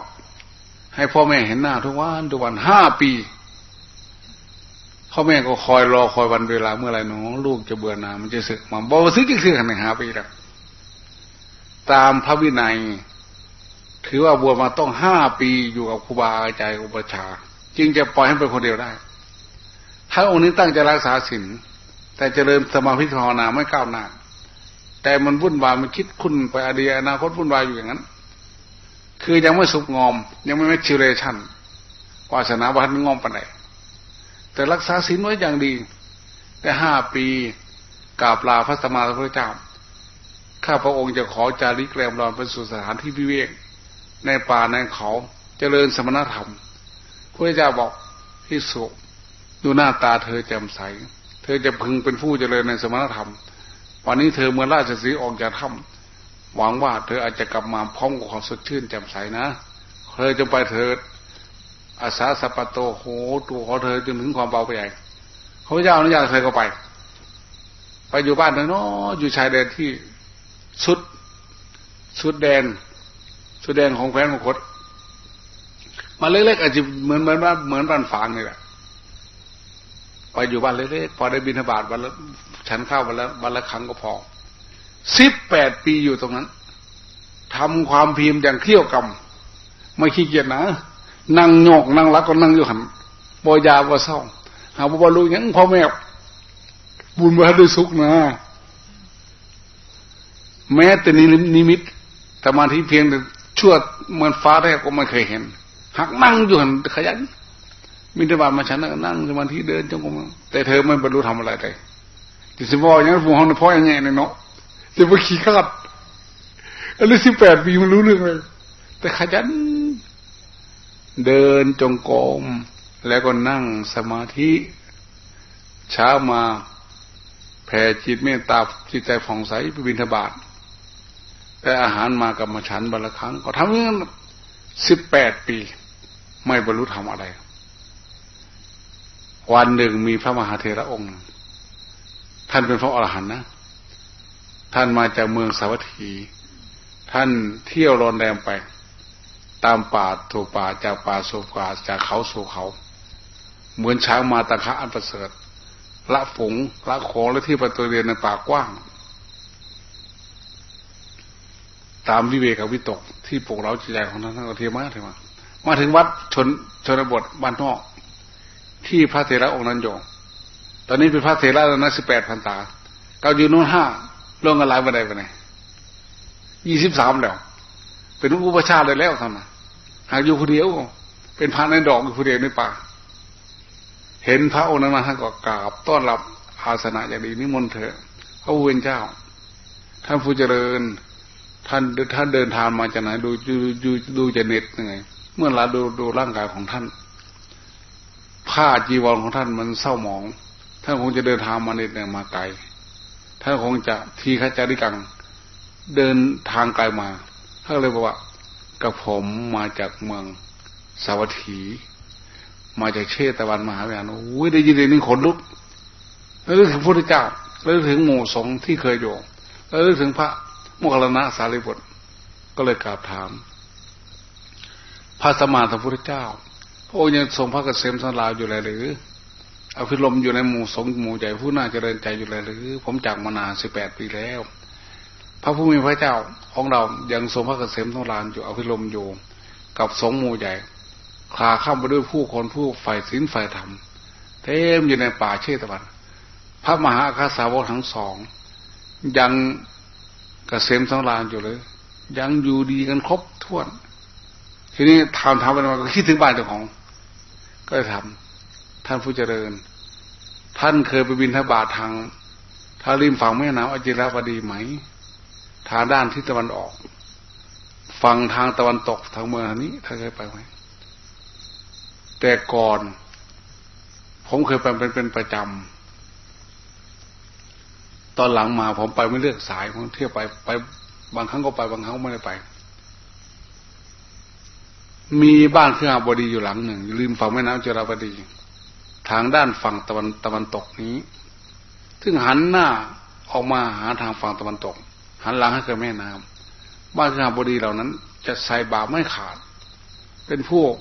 ให้พ่อแม่เห็นหน้าทุกวันทุกวันห้าปี พ่อแม่ก็คอยรอคอยวันเวลาเมื่อไรหนูลูกจะเบื่อหนามันจะสึกมาบอกว่าซื้อจริงๆขนาดหาปีแล้วตามพระวินัย ถือว่าบวชมาต้องห้าปีอยู่กับครูบาอาจารย์อุปชา จึงจะปล่อยให้เป็นคนเดียวได้ ถ้าองค์นี้ตั้งใจรักษาศีลแต่เจริญสมาธิภาวนาไม่ก้าวหน้า แต่มันวุ่นวายมันคิดคุณไปอดีตอนาคตวุ่นวายอยู่อย่างนั้น คือยังไม่สุกงอม ยังไม่แมชิเรชันวาสนาวัฒนงอมปไหนแต่รักษาศีลไว้อย่างดีได้ห้าปีกราบลาพระสมมาพระเจ้าข้าพระองค์จะขอจาริกแรมรอนไปสู่สถานที่พิเวกในป่าในเขาเจริญสมณธรรมพระเจ้าบอกพิสุดูหน้าตาเธอแจ่มใส เธอจะพึงเป็นผู้เจริญในสมณธรรม วันนี้เธอเมื่อราชสีออกจากถ้ำหวังว่าเธออาจจะกลับมาพร้อมกับความสดชื่นแจ่มใสนะเธอจงไปเถิดอาสาสปโตโหตัวของเธอจนถึงความเบาไปใหญ่พระเจ้าอนุญาตเธอก็ไป ไปอยู่บ้านเธอเนาะอยู่ชายแดนที่สุดสุดแดน สุดแดนของแคว้นมคตมาเล็กๆอาจจะเหมือนเหมือนว่าเหมือนบ้านฝางนี่แหละไปอยู่บ้านเล็กๆพอได้บินทบาทวันละ ฉันข้าววันละวันละครั้งก็พอสิบแปดปีอยู่ตรงนั้นทำความเพิมพ์อย่างเที่ยวกรรมไม่ขี้เกียจนะนั่งโยกนั่งรักก็นั่งอยู่หันบอยาบ่เศร้าหาบ่รู้ยังพ่อแม่บุญมาด้วยสุขนะ แม้แต่นิมิตแต่มาที่เพียงแต่ชั่วเหมือนฟ้าแรกก็ไม่เคยเห็น หักนั่งอยู่หันขยันมิตรบาทมาฉันนั่งสมาธิเดินจงกรมแต่เธอไม่บรรลุทำอะไรเลย จะสิบอกอย่างผู้ห้องพ่อยังไงเนาะจะไปขี้ขาดอายุสิบแปดปีมันรู้เรื่องเลย แต่ขยัน เดินจงกรมแล้วก็นั่งสมาธิเช้ามาแผ่จิตเมตตาจิตใจผ่องใสไปบิณฑบาตแต่อาหารมากับมาฉันบัลครั้ง ก็ทำอย่างนั้นสิบแปดปี ไม่บรรลุธรรมอะไร วันหนึ่งมีพระมหาเถระองค์ ท่านเป็นพระอรหันต์นะ ท่านมาจากเมืองสาวัตถี ท่านเที่ยวรอนแรมไป ตามป่าถูกป่าจากป่าสู่ป่าจากเขาสู่เขา เหมือนช้างมาตะคะอันประเสริฐละฝงละโขและที่ประตูเรียนในป่ากว้าง ตามวิเวกวิตก ที่ปลุกเราจิตใจของท่านทั้งเทียมาเถอะมามาถึงวัดชนชนบทบ้านนอก ที่พระเถระองค์นั้นอยู่ ตอนนี้เป็นพระเถระแล้วนะสิบแปดพันตาเกาอยู่นู้นห้าลงกันหลายวันใดวันไหนยี่สิบสามแล้ว เป็นอุปชาเลยแล้วท่านะหากอยู่คนเดียว เป็นพระในดอกอยู่คนเดียวในป่า เห็นพระองค์นั้นมาท่านก็กราบต้อนรับอาสนะอย่างดีนิมนต์เถอะพระเวนเจ้า ท่านผู้เจริญ ท่านท่านเดินทางมาจากไหนดูดูดูดูจะเน็ตยังไง เมื่อเราดูดูร่างกายของท่าน ผ้าจีวรของท่านมันเศร้าหมอง ท่านคงจะเดินทางมาเน็ตเนี่ยมาไกลท่านคงจะทีขจาริกัง เดินทางไกลมาท่านเลยบอกว่ากับผมมาจากเมืองสาวัตถี มาจากเชตวันมหาวิหารโอ้ยได้ยินเรื่องนี้ขนลุกแล้วถึงพระพุทธเจ้าแล้วถึงหมู่สงฆ์ที่เคยอยู่แล้วถึงพระโมคคัลลนะสารีบุตรก็เลยกราบถาม พระสมมาสัมพุทธเจ้า พระองค์ยังทรงพระเกษมสันลาวอยู่เลยหรือ เอาพิลมอยู่ในหมู่สงหมู่ใหญ่ผู้น่าเจริญใจอยู่เลยหรือ ผมจากมานานสิบแปดปีแล้ว พระผู้มีพระเจ้าของเรายังทรงพระเกษมทรงลานอยู่เอภิรมอยู่ กับสงหมู่ใหญ่คลาข้ามไปด้วยผู้คนผู้ฝ่ายศีลฝ่ายธรรมเต็มอยู่ในป่าเชตวัน พระมหาคาสาวกทั้งสอง ยังเกษมทรงลานอยู่เลย ยังอยู่ดีกันครบถ้วน ทีนี้ทำทำไปมาก็คิดถึงบ้านเจ้าของ ก็ทำ ท่านผู้เจริญ ท่านเคยไปบินทบาททางทาริมฝั่งแม่น้ำอจิรวดีไหม ทางด้านทิศตะวันออก ฝั่งทางตะวันตกทางเมืองนี้ท่านเคยไปไหม แต่ก่อน ผมเคยไปเป็นเป็นประจำ ตอนหลังมาผมไปไม่เลือกสายผมเที่ยวไปไปบางครั้งก็ไปบางครั้งไม่ได้ไป มีบ้านเครื่องบดีอยู่หลังหนึ่งริมฝั่งแม่น้ำเจราบดี ทางด้านฝั่งตะวันตะวันตกนี้ ซึ่งหันหน้าออกมาหาทางฝั่งตะวันตก หันหลังให้กับแม่น้ำบ้านข้าบดีเหล่านั้น จะใส่บาปไม่ขาด เป็นพวก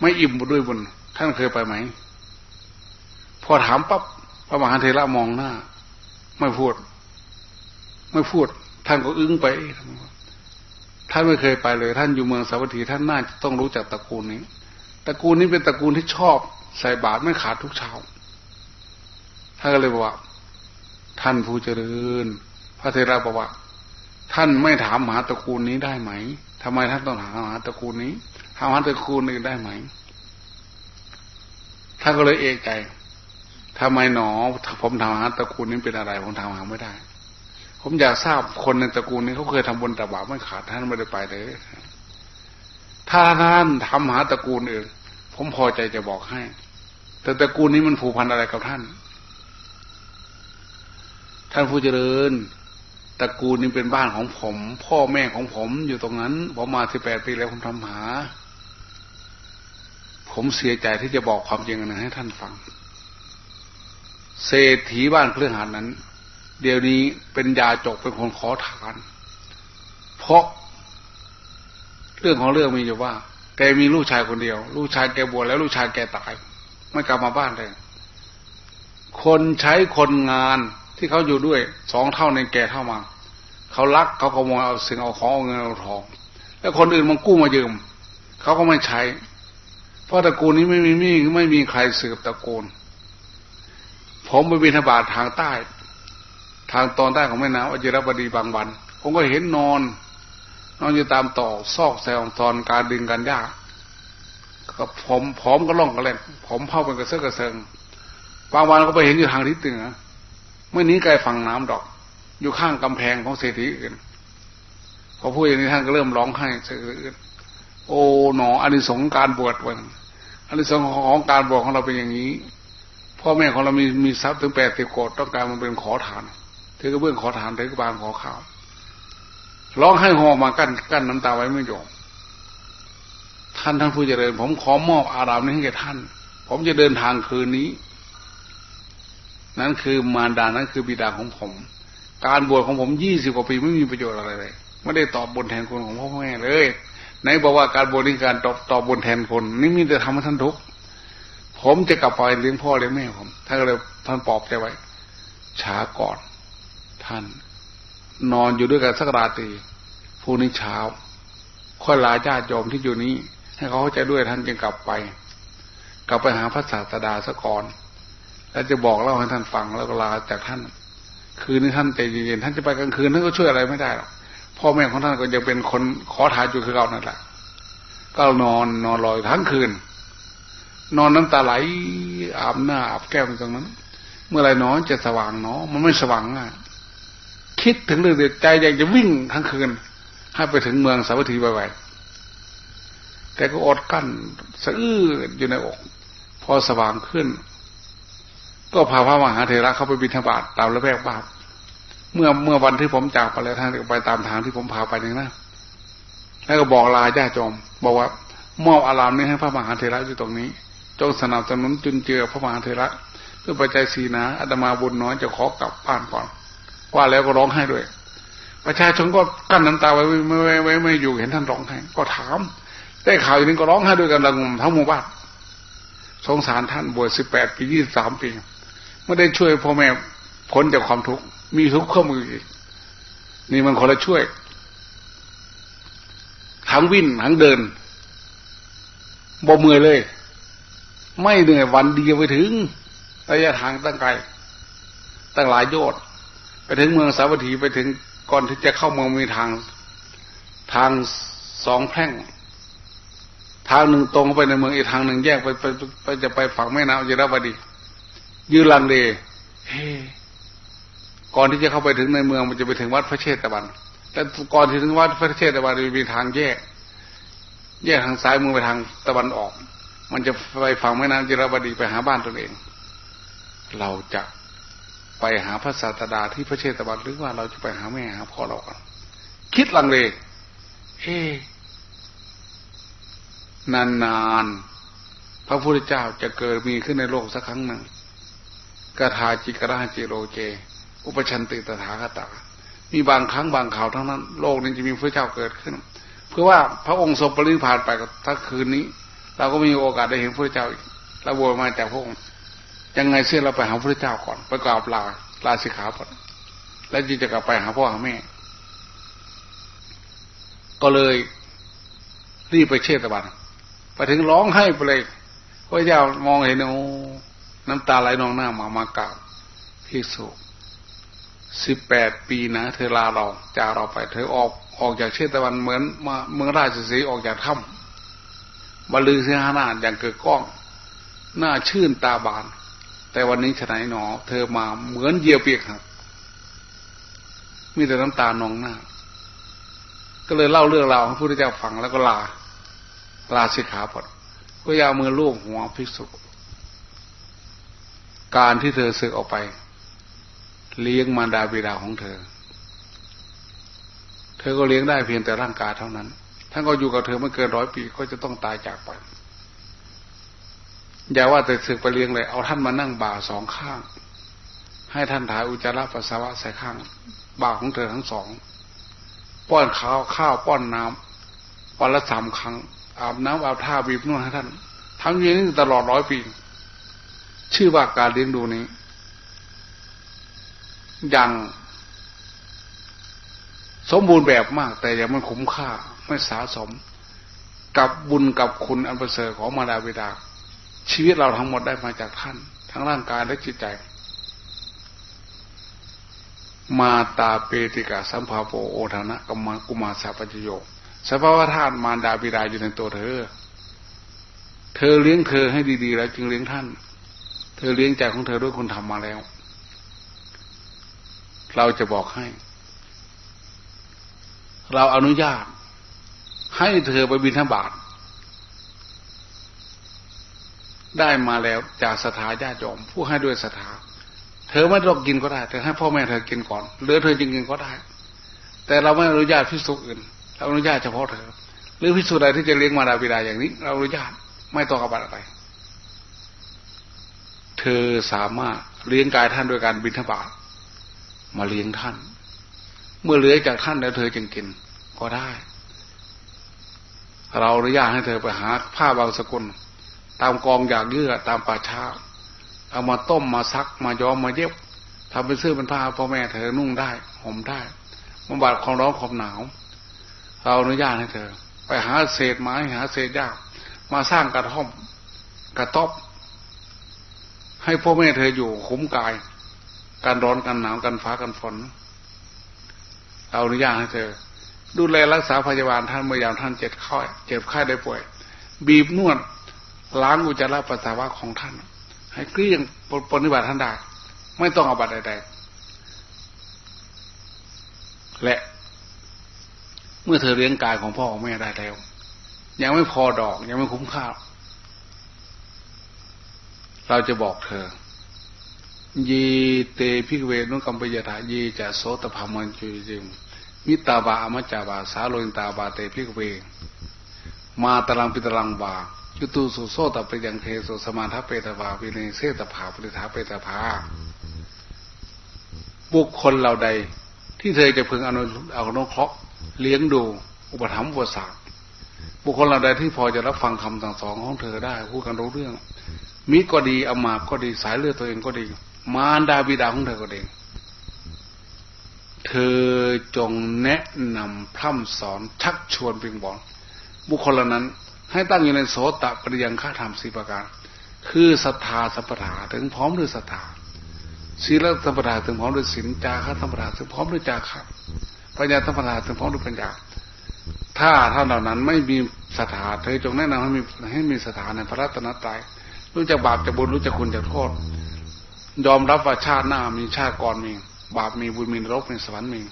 ไม่อิ่มด้วยบุญท่านเคยไปไหม พอถามปั๊บพระมหาเทระมองหน้า ไม่พูด ไม่พูด ท่านก็อึ้งไป ท่านไม่เคยไปเลย ท่านอยู่เมืองสาวัตถีท่านน่าจะต้องรู้จักตระกูลนี้ ตระกูลนี้เป็นตระกูลที่ชอบใส่บาตรไม่ขาดทุกเช้าท่านก็เลยบอกว่า ท่านผู้เจริญ พระเทระบอกว่า ท่านไม่ถามหาตระกูลนี้ได้ไหมทำไมท่านต้องถามหาตระกูลนี้ถามหาตระกูลอื่นได้ไหมท่านก็เลยเอกใจทำไมหนอผมถามหาตระกูลนี้เป็นอะไรผมถามหาไม่ได้ ผมอยากทราบคนในตระกูลนี้เขาเคยทำบุญตบาไม่ขาดท่านไม่ได้ไปเลยถ้าท่านทำหาตระกูลอื่น ผมพอใจจะบอกให้ แต่ตระกูลนี้มันผูกพันอะไรกับท่าน ท่านผู้เจริญตระกูลนี้เป็นบ้านของผม พ่อแม่ของผมอยู่ตรงนั้นผมมาสิบแปดปีแล้วผมทำหา ผมเสียใจที่จะบอกความจริงนะให้ท่านฟัง เศรษฐีบ้านเครื่องหานนั้น เดี๋ยวนี้เป็นยาจกเป็นคนขอทาน เพราะเรื่องของเรื่องมีอยู่ว่า แกมีลูกชายคนเดียว ลูกชายแกบวชแล้วลูกชายแกตาย ไม่กลับมาบ้านเลย คนใช้คนงานที่เขาอยู่ด้วยสองเท่าในแก่เท่ามา เขาลักเขาขโมยเอาสิ่งเอาของเอาเงินเอาทอง แล้วคนอื่นมันกู้มายืมเขาก็ไม่ใช้ เพราะตระกูลนี้ไม่มีมีไม่มีใครสืบตระกูล ผมไปบินบาตทางใต้ ทางตอนใต้ของแม่น้ำอจิรบดีบางวัน ผมก็เห็นนอน นอนอยู่ตามต่อซอกแซวตอนการดึงกันยากก็ผมผอมก็ล่องก็เล่นผมเผาเป็นกระเซาะกระเซิงบางวันก็ไปเห็นอยู่ทางทิศเหนือเมื่อนี้ไกลฝั่งน้ำดอก อยู่ข้างกำแพงของเศรษฐีอื่นพอพูดอย่างนี้ท่านก็เริ่มร้องไห้เสื่อโอ้หนออันนี้สงการบวชวันอันนี้สงของการบวชของเราเป็นอย่างนี้พ่อแม่ของเรามีมีทรัพย์ถึงแปดสิบโกดต้องการมันเป็นขอทานถือกระเบื้องขอทานถือกระบางขอข้าว ร้องให้หอมากั้นกั้นน้ำตาไว้ไม่หยงท่านท่านผู้เจริญ ผมขอมอบอารามนี้ให้แก่ท่าน ผมจะเดินทางคืนนี้ นั่นคือมารดานั้นคือบิดาของผม การบวชของผมยี่สิบกว่าปีไม่มีประโยชน์อะไรเลยไม่ได้ตอบบนแทนคนของพ่อแม่เลยไหนบอกว่าการบวชนี่การตอบตอบบนแทนคน นี่มีแต่ทำให้ท่านทุกข์ผมจะกลับไปเลี้ยงพ่อเลี้ยงแม่ผมท่านก็เลยท่านปลอบใจไว้ช้าก่อนท่าน นอนอยู่ด้วยกันสักราตรีพรุ่งนี้เช้าค่อยลาญาติโยมที่อยู่นี้ ให้เขาเข้าใจด้วยท่านจึงกลับไป กลับไปหาพระศาสดาซะก่อน แล้วจะบอกเล่าให้ท่านฟังแล้วก็ลาจากท่าน คืนนี้ท่านใจเย็นท่านจะไปกลางคืนท่านก็ช่วยอะไรไม่ได้หรอกพ่อแม่ของท่านก็ยังเป็นคนขอทานอยู่คือเรานั่นแหละก็นอนนอนลอยทั้งคืน นอนน้ำตาไหลอาบหน้าอาบแก้มตรงนั้น เมื่อไรนอนจะสว่างเนาะมันไม่สว่างอะ คิดถึงเรื่องใจอยากจะวิ่งทั้งคืนให้ไปถึงเมืองสาวัตถีไวๆแต่ก็อดกั้นสะอื้ออยู่ในอก พอสว่างขึ้น ก็พาพระมหาเถระเข้าไปบิณฑบาตตามระแวกบ้านเมื่อเมื่อวันที่ผมจากไปแล้วท่านก็ไปตามทางที่ผมพาไปอย่างนั้นแล้วก็บอกลาญาติโยมบอกว่ามอบอารามนี้ให้พระมหาเถระอยู่ตรงนี้ จงสนับสนุนจุนเจือพระมหาเถระเพื่อปัจจัยสีนะอาตมาบุญน้อยจะขอกลับบ้านก่อน ว่าแล้วก็ร้องไห้ด้วย ประชาชนก็กั้นน้ำตาไว้ไม่ไว้ไว้ไม่อยู่เห็นท่านร้องไห้ก็ถาม ได้ข่าวอย่างนี้ก็ร้องไห้ด้วยกันระงมทั้งหมู่บ้านสงสารท่านบวชสิบแปดปียี่สามปีไม่ได้ช่วยพ่อแม่พ้นจากความทุกข์มีทุกข์เข้ามืออีกนี่มันคนละช่วยทั้งวิ่งทั้งเดินบ่มือเลย ไม่เหนื่อยวันเดียวไปถึงระยะทางตั้งไกลตั้งหลายโยชน์ ไปถึงเมืองสาวัตถีไปถึงก่อนที่จะเข้าเมืองมีทาง ทางสองแพร่ง ทางหนึ่งตรงไปในเมืองอีกทางหนึ่งแยกไปไปไปจะไปฝั่งแม่น้ำจิรบดี ยืนลังเลเฮ้ก่อนที่จะเข้าไปถึงในเมืองมันจะไปถึงวัดพระเชตวัน แต่ก่อนที่ถึงวัดพระเชตวันมีทางแยก แยกทางซ้ายมือไปทางตะวันออก มันจะไปฝั่งแม่น้ำจิรบดีไปหาบ้านตนเอง เราจะ ไปหาพระศาสดาที่พระเชตวันหรือว่าเราจะไปหาแม่หาพ่อเรากันคิดลังเลเฮ้นานๆพระพุทธเจ้าจะเกิดมีขึ้นในโลกสักครั้งหนึ่งกถาจิกราจิโรเจ อุปชันติตถาคตามีบางครั้งบางข่าวทั้งนั้น โลกนี้จะมีพระเจ้าเกิดขึ้น เพื่อว่าพระองค์ทรงปรินิพานไปกับทักคืนนี้ เราก็มีโอกาสได้เห็นพระเจ้าอีกเราบวชมาจากพระองค์ ยังไงเสียเราไปหาพระเจ้าก่อน ไปกราบลาลาสิขาก่อน แล้วจึงจะกลับไปหาพ่อหาแม่ ก็เลยรีบไปเชตวันไปถึงร้องไห้ไปเลยพระเจ้ามองเห็นโอ้น้ำตาไหลนองหน้ามามากราบพิสุสิบแปดปีนะ เธอลาเราจากเราไป เธอออกออกจากเชตวันเหมือนมาเมืองราชสีออกจากถ้ำบรรลือเสียหนาอย่างเกิดก้อง หน้าชื่นตาบาน แต่วันนี้ฉไหนหนอ เธอมาเหมือนเยียวเปียกครับมีแต่น้ำตานองหน้า ก็เลยเล่าเรื่องราวให้พระพุทธเจ้าฟังแล้วก็ลา ลาสิกขาบทก็ยามือลูบหัวภิกษุ การที่เธอสึกออกไป เลี้ยงมารดาบิดาของเธอ เธอก็เลี้ยงได้เพียงแต่ร่างกายเท่านั้นท่านก็อยู่กับเธอไม่เกินร้อยปีก็จะต้องตายจากไป อย่าว่าแต่สึกไปเลี้ยงเลย เอาท่านมานั่งบ่าสองข้าง ให้ท่านถ่ายอุจจาระปัสสาวะใส่ข้าง บ่าของเธอทั้งสอง ป้อนข้าวข้าวป้อนน้ำวันละสามครั้ง อาบน้ำอาบท่าบีบนวดให้ท่านทำอย่างนี้ตลอดร้อยปี ชื่อว่าการเลี้ยงดูนี้ยังสมบูรณ์แบบมาก แต่ยังไม่คุ้มค่าไม่สาสม กับบุญกับคุณอันประเสริฐของมาดาบิดา ชีวิตเราทั้งหมดได้มาจากท่าน ทั้งร่างกายและจิตใจ มาตาเปติกาสัมภาโปโอทานะกัมมากุมาสาปัจโยสภาวะธาตุมารดาบิดาอยู่ในตัวเธอ เธอเลี้ยงเธอให้ดีๆ แล้วจึงเลี้ยงท่าน เธอเลี้ยงใจของเธอด้วยคุณทำมาแล้ว เราจะบอกให้ เราอนุญาต ให้เธอไปบินทบาท ได้มาแล้วจากสถาญาติโยมผู้ให้ด้วยสถาเธอไม่ต้องกินก็ได้แต่ให้พ่อแม่เธอกินก่อนเหลือเธอจริงๆก็ได้ แต่เราไม่อนุญาตพิสุอื่น เราอนุญาตเฉพาะเธอ หรือพิสุใดที่จะเลี้ยงมาดาบิดาอย่างนี้ เราอนุญาตไม่ต้องกบัตอะไร เธอสามารถเลี้ยงกายท่านโดยการบิณฑบาตมาเลี้ยงท่าน เมื่อเลื้อยจากท่านแล้วเธอจึงกินก็ได้ เราอนุญาตให้เธอไปหาผ้าบางสกุล ตามกองอยากเยื่อตามป่าช้า เอามาต้มมาซักมาย้อมมาเย็บทำเป็นเสื้อเป็นผ้าพ่อแม่เธอนุ่งได้ห่มได้บำบัดความร้อนความหนาว เราอนุญาตให้เธอ ไปหาเศษไม้หาเศษหญ้ามาสร้างกระท่อมกระต๊อบให้พ่อแม่เธออยู่คุ้มกาย การร้อนการหนาวการฟ้าการฝนเอาอนุญาตให้เธอ ดูแลรักษาพยาบาลท่านเมื่อยามท่านเจ็บไข้เจ็บไข้ได้ป่วย บีบนวด ล้างอุจจาระปัสสาวะของท่าน ให้เกลี้ยงปฏิบัติท่านได้ไม่ต้องอาบัตใดๆและเมื่อเธอเลี้ยงกายของพ่อของแม่ได้แล้ว ยังไม่พอดอกยังไม่คุ้มค่า เราจะบอกเธอ ยีเตพิกเวนุกัมปยถายีจะโสตภามันจุจิมมิตาบาอมจาบาสาโลินตาบาเตพิกเว มาตรังปิตรังบา จุตูสุโซตปยังเทสุสมาทัเปตภาวินิเสตภาปริธาเปตภาบุคคลเหล่าใด ที่เธอจะพึงอนุเอานเคราะห์เลี้ยงดู อุปถัมภ์อุปสรรคบุคคลเหล่าใดที่พอจะรับฟังคำสั่งสอนของเธอได้พูดกันรู้เรื่อง มิก็ดีอมาก็ดีสายเลือดตัวเองก็ดี มารดาบิดาของเธอก็ดีเธอจงแนะนำพร่ำสอนชักชวนปิงบองบุคคลนั้น ให้ตั้งอยู่ในโสตปริยังฆาธรรมสีประการ คือศรัทธาสัพพะถึงพร้อมด้วยศรัทธาศีลสัพพะถึงพร้อมด้วยศีลจาคะสัพพะถึงพร้อมด้วยจาคะปัญญาสัพพะถึงพร้อมด้วยปัญญา ถ้าท่านเหล่านั้นไม่มีศรัทธาเธอจงแนะนำให้มีให้มีศรัทธาในพระรัตนตรัยรู้จักบาปจากบุญรู้จักคุณจากโทษ ยอมรับว่าชาติหน้ามีชาติก่อนมีบาปมีบุญมีนรกมีสวรรค์มี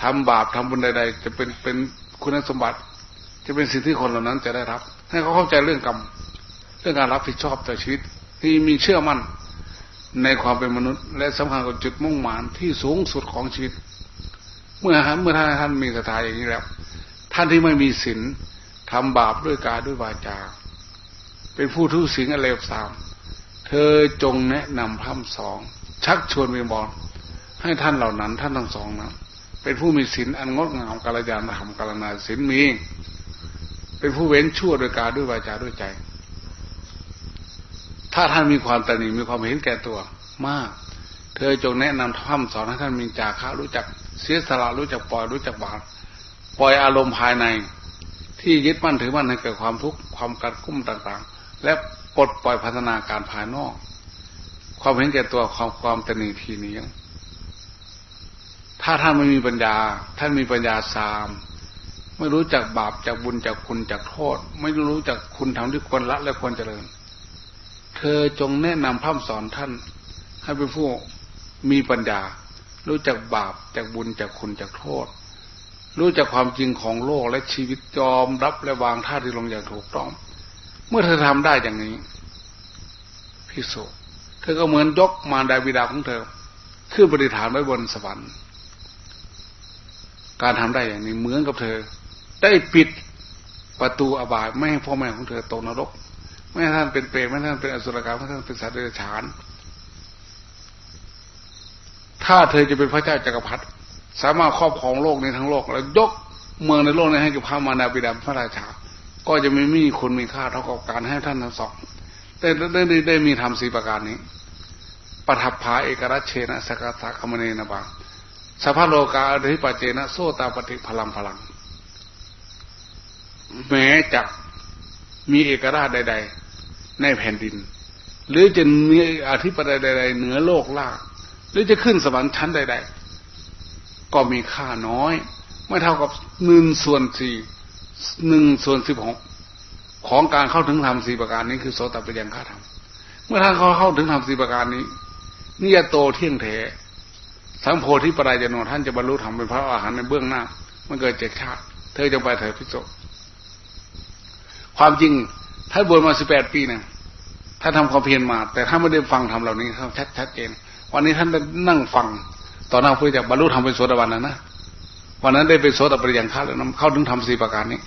ทำบาปทำบุญใด ๆ จะเป็นเป็นคุณสมบัติ จะเป็นสิ่งที่คนเหล่านั้นจะได้รับ ให้เขาเข้าใจเรื่องกรรมเรื่องการรับผิดชอบต่อชีวิต ที่มีเชื่อมั่นในความเป็นมนุษย์ และสำคัญกับจุดมุ่งหมายที่สูงสุดของชีวิต เมื่อเมื่อท่านท่านมีสถาอย่างนี้แล้ว ท่านที่ไม่มีศีลทำบาปด้วยกายด้วยวาจา เป็นผู้ทุสิงอเลวสามเธอจงแนะนำพร่ำสอง ชักชวนมีบอลให้ท่านเหล่านั้นท่านทั้งสองนะเป็นผู้มีศีลอันงดงามกาลยานธรรมกาลนาศีลมี เป็นผู้เว้นชั่วโดยกาด้วยวาจาด้วยใจ ถ้าท่านมีความตนีมีความเห็นแก่ตัวมาก เธอจงแนะนำท่ำสอนให้ท่านมีจาคะรู้จักเสียสละรู้จักปล่อยรู้จักบาปปล่อยอารมณ์ภายใน ที่ยึดมั่นถือมั่นให้เกิดความทุกข์ความกัดกุ้มต่างๆ และปลดปล่อยพัฒนาการภายนอก ความเห็นแก่ตัวความความตนีทีนี้ถ้าท่านไม่มีปัญญา ท่านมีปัญญาสาม ไม่รู้จักบาปจากบุญจากคุณจากโทษ ไม่รู้จักคุณทำที่ควรละและควรเจริญ เธอจงแนะนำพร่ำสอนท่าน ให้เป็นผู้มีปัญญา รู้จักบาปจากบุญจากคุณจากโทษ รู้จักความจริงของโลกและชีวิตยอมรับและวางท่าที่ลงอย่างถูกต้อง เมื่อเธอทำได้อย่างนี้พิสุเธอก็เหมือนยกมารดาบิดาของเธอขึ้นปฏิฐานไว้บนสวรรค์ การทำได้อย่างนี้เหมือนกับเธอ ได้ปิดประตูอบายไม่ให้พ่อแม่ของเธอตกนรก ไม่ให้ท่านเป็นเปรตไม่ให้ท่านเป็นอสุรกายไม่ให้ท่านเป็นสัตว์เดรัจฉาน ถ้าเธอจะเป็นพระเจ้าจักรพรรดิสามารถครอบครองโลกในทั้งโลก แล้วยกเมืองในโลกนี้ให้กับพระมานาบิดาพระราชา ก็จะไม่มีคนมีค่าเท่ากับการให้ท่านทั้งสองได้ได้ได้ได้มีทำสี่ประการนี้ปทัพพาเอกรัชเชนะสกัตาคมเนนบางสภาโลกาอธิปเจนะโซตาปฏิพลังพลัง แม้จะมีเอกราชใด ๆ ในแผ่นดิน หรือจะมีอธิปไตยใด ๆ เหนือโลกล่าหรือจะขึ้นสวรรค์ชั้นใด ๆ ก็มีค่าน้อยไม่เท่ากับหนึ่งส่วนสี่หนึ่งส่วนสิบหกของการเข้าถึงธรรมสี่ประการนี้คือโสตปัญญาธรรมเมื่อท่านเขาเข้าถึงธรรมสี่ประการนี้นิยโตเที่ยงเถสังโพธิปรายโนท่านจะบรรลุธรรมเป็นพระอาหารในเบื้องหน้า มันเกิดเจ็ดชาติ เธอจงไปเถิดพิจาร ความจริงท่านบวชมาสิบแปดปีเนี่ยท่านทำความเพียรมา แต่ถ้าไม่ได้ฟังทำเหล่านี้ท่านชัดชัดเจนวันนี้ท่านได้นั่งฟังตอนนั้นพื่อจะบรรลุธรรมเป็นโสดาบันนะนะวันนั้นได้เป็นโสดาปริยังฆาแล้วนเข้าถึงธรรมสี่ประการนี้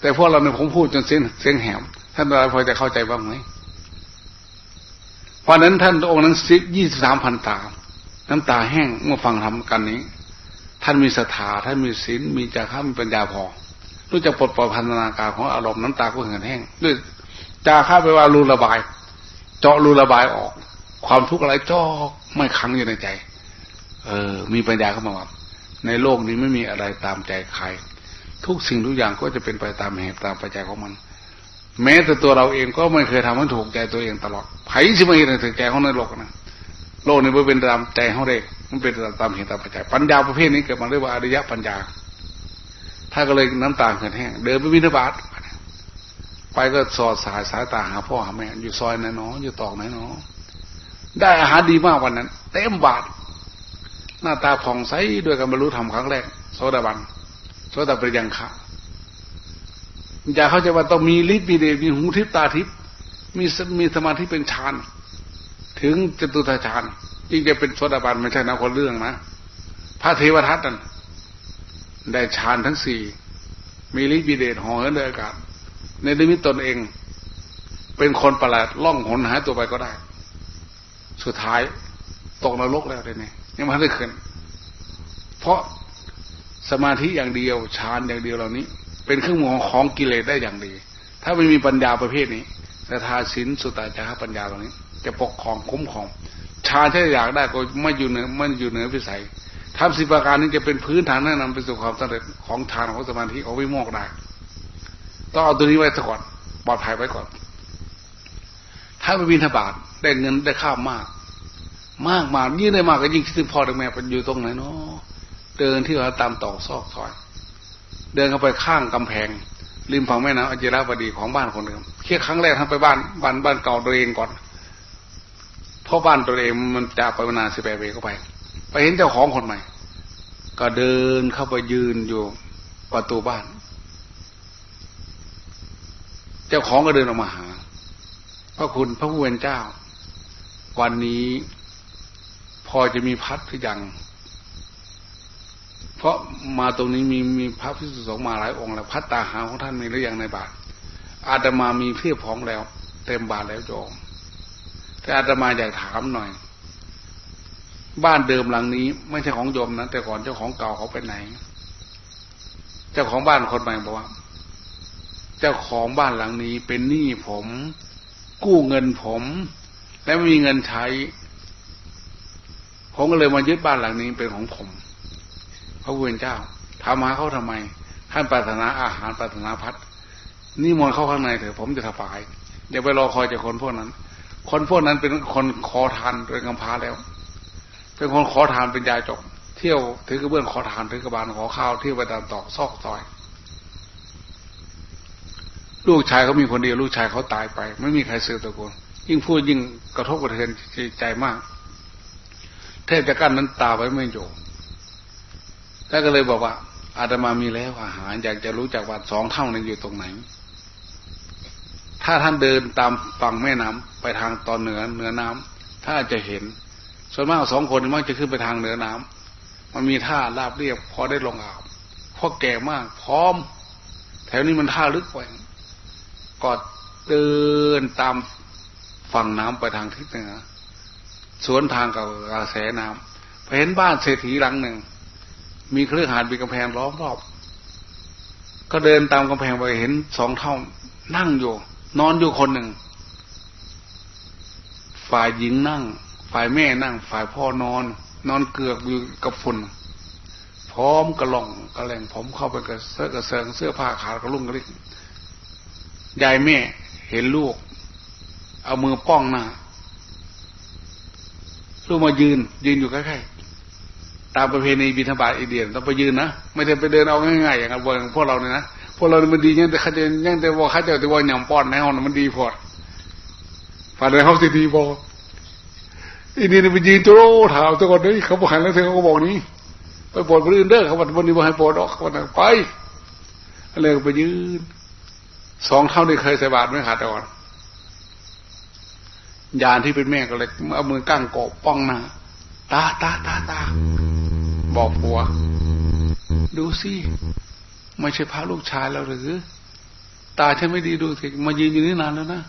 แต่พวกเราเนี่ยผมพูดจนเสียงเสียงแหบท่านอะไรพอจะเข้าใจบ้างไหมพราะนั้นท่านองค์นั้นสิบยี่สิบสามพันตา น้ำตาแห้งเมื่อฟังทำกันนี้ ท่านมีศรัทธาท่านมีศีลมีจาระมีปัญญาพอ รู้จักปลดปล่อยพันธนาการของอารมณ์น้ำตาก็เหือดแห้งด้วยจาระไปว่ารูระบาย เจาะรูระบายออก ความทุกข์อะไรจอกไม่คังอยู่ในใจ เออ มีปัญญาเข้ามาว่าในโลกนี้ไม่มีอะไรตามใจใคร ทุกสิ่งทุกอย่างก็จะเป็นไปตามเหตุตามปัจจัยของมัน แม้แต่ตัวเราเองก็ไม่เคยทำให้ถูกใจตัวเองตลอดไผ่สิมาเห็นถึงใจเขาในโลกนะโลกนี้ไม่เป็นตามใจเขาเด็กมันเป็นตามเหตุตามปัจจัย ปัญญาประเภทนี้เกิดมาเรียกว่าอริยปัญญา ถ้าก็เลยน้ำตาเกิดแห้งเดินไปวินาบาตไปก็สอดสายสายตาหาพ่อหาแม่อยู่ซอยไหนเนาะอยู่ตอกไหนเนาะได้อาหารดีมากวันนั้น เต็มบาท หน้าตาผ่องใสด้วยการบรรลุธรรมครั้งแรกโสดาบันโสดาปริยังคะอย่าเข้าใจว่าต้องมีฤทธิ์มีเดชมีหูทิพตาทิพมีมีสมาธิเป็นฌานถึงจตุตาฌานยิ่งจะเป็นโสดาบันไม่ใช่นะคนเรื่องนะพระเทวทัตนั่น ได้ฌานทั้งสี่มีฤทธิ์มีเดชห่อเหินในอากาศ ในดิมิตตนเอง เป็นคนประหลาดล่องหนหายตัวไปก็ได้ สุดท้ายตกนรกแล้วได้เนี่ยยังไม่ได้ขึ้น เพราะสมาธิอย่างเดียวฌานอย่างเดียวเหล่านี้ เป็นเครื่องมือของกิเลสได้อย่างดี ถ้าไม่มีปัญญาประเภทนี้แต่ทาสินสุตตาจาปัญญาตรงนี้ จะปกครองคุ้มครองชานถ้าอยากได้ก็ไม่อยู่เหนือไม่อยู่เหนือพิสัย ทำสิบประการนี้จะเป็นพื้นฐานแนะนำไปสู่ความสำเร็จของฌานของสมาธิของวิโมกได้ ต้องเอาตัวนี้ไว้ก่อนปลอดภัยไว้ก่อน ถ้าไปบินทบาทได้เงินได้ข้าวมาก มากมากยิ่งได้มากก็ยิ่งคิดถึงพ่อถึงแม่ไปอยู่ตรงไหนเนาะเดินที่เราตามตอกซอกซอย เดินเข้าไปข้างกำแพง ริมฝั่งแม่น้ำอจิรบดีของบ้านคนเดิมเคี่ยครั้งแรกท่านไปบ้านบ้านบ้านเก่าตัวเองก่อนเพราะบ้านตัวเองมันจะไปนานสิบแปดปีเข้าไป ไปเห็นเจ้าของคนใหม่ ก็เดินเข้าไปยืนอยู่ประตูบ้าน เจ้าของก็เดินออกมาหา พระคุณพระผู้เป็นเจ้า วันนี้พอจะมีพัดหรือยัง เพราะมาตรงนี้มีมีพระพิสุสงฆ์มาหลายองค์แล้วพัตตาหาของท่านมีหรือยังในบาทอาตมามีเพียบพร้อมแล้ว เต็มบาทแล้วโยมแต่อาตมาอยากถามหน่อย บ้านเดิมหลังนี้ ไม่ใช่ของโยมนะแต่ก่อนเจ้าของเก่าเขาไปไหน เจ้าของบ้านคนใหม่บอกว่า เจ้าของบ้านหลังนี้ เป็นหนี้ผม กู้เงินผม และไม่มีเงินใช้ ผมก็เลยมายึดบ้านหลังนี้เป็นของผม พระผู้เป็นเจ้าถามหาเขาทำไมท่านปรารถนาอาหารปรารถนาพัดนี่มนเข้าข้างในเถอะผมจะถวายอย่าไปรอคอยจากคนพวกนั้น คนพวกนั้นเป็นคนขอทานโดยกำพาแล้ว เป็นคนขอทานเป็นยาจบเที่ยวถือกระเบื้องขอทานถือกระบาลขอข้าวเที่ยวไปตามตอกซอกซอย ลูกชายเขามีคนเดียวลูกชายเขาตายไป ไม่มีใครซื้อตะโกนยิ่งพูดยิ่งกระทบกระเทือนใจมากเทพจะกั้นนั้นตาไว้ไม่อยู่ท่านก็เลยบอกว่า อาตมามีแล้วอาหารอยากจะรู้จักว่าสองเท่านั้นอยู่ตรงไหน ถ้าท่านเดินตามฝั่งแม่น้ำไปทางตอนเหนือเหนือน้ำถ้าจะเห็น ส่วนมากสองคนมักจะขึ้นไปทางเหนือน้ำมันมีท่าราบเรียบพอได้ลงอาบพวกแก่มาก พร้อม แถวนี้มันท่าลึกไปก็เดินตามฝั่งน้ำไปทางทิศเหนือสวนทางกับกระแสน้ำไปเห็นบ้านเศรษฐีหลังหนึ่ง มีเครื่องหาดมีกำแพงล้อมรอบ ก็เดินตามกำแพงไปเห็นสองเท่านั่งอยู่ นอนอยู่คนหนึ่ง ฝ่ายหญิงนั่ง ฝ่ายแม่นั่ง ฝ่ายพ่อนอน นอนเกือกอยู่กับฝุ่นพร้อมกระหล่องกระแหลงผมเข้าไปกระเสื้อกระเซิงเสื้อผ้าขาดกระลุ่งกระลิกยายแม่เห็นลูก เอามือป้องหน้าลูกมายืน ยืนอยู่ใกล้ๆตามประเพณีบิณฑบาตอิเดียนต้องไปยืนนะไม่ได้ไปเดินเอาง่ายๆอย่างนั้นพวกเราเนี่ยนะพวกเรามันดียังแต่เขาจะยังแต่ว่าเขาจะแต่ว่าหยำป้อนในห้องมันดีพอฝ่ายในห้องสิดีพอ อีนี่ไปยืนโจ้ถามตัวคนนี้เขาบอกหันแล้วเธอเขาบอกนี้ไปปวดคนอื่นเด้อเขาบอกวันนี้มาให้ปวดออกเขาบอกไปเลยไปยืนสองเท่านี้เคยใส่บาตรไม่ขาดต่ก่อนยานที่เป็นแม่ก็เลยเอามือกั้งกบป้องหน้าตาตาตาตาบอกผัว ดูสิไม่ใช่พระลูกชายแล้วหรือ ตาฉันไม่ดีดูสิมายืนอยู่นี่นานแล้วนะ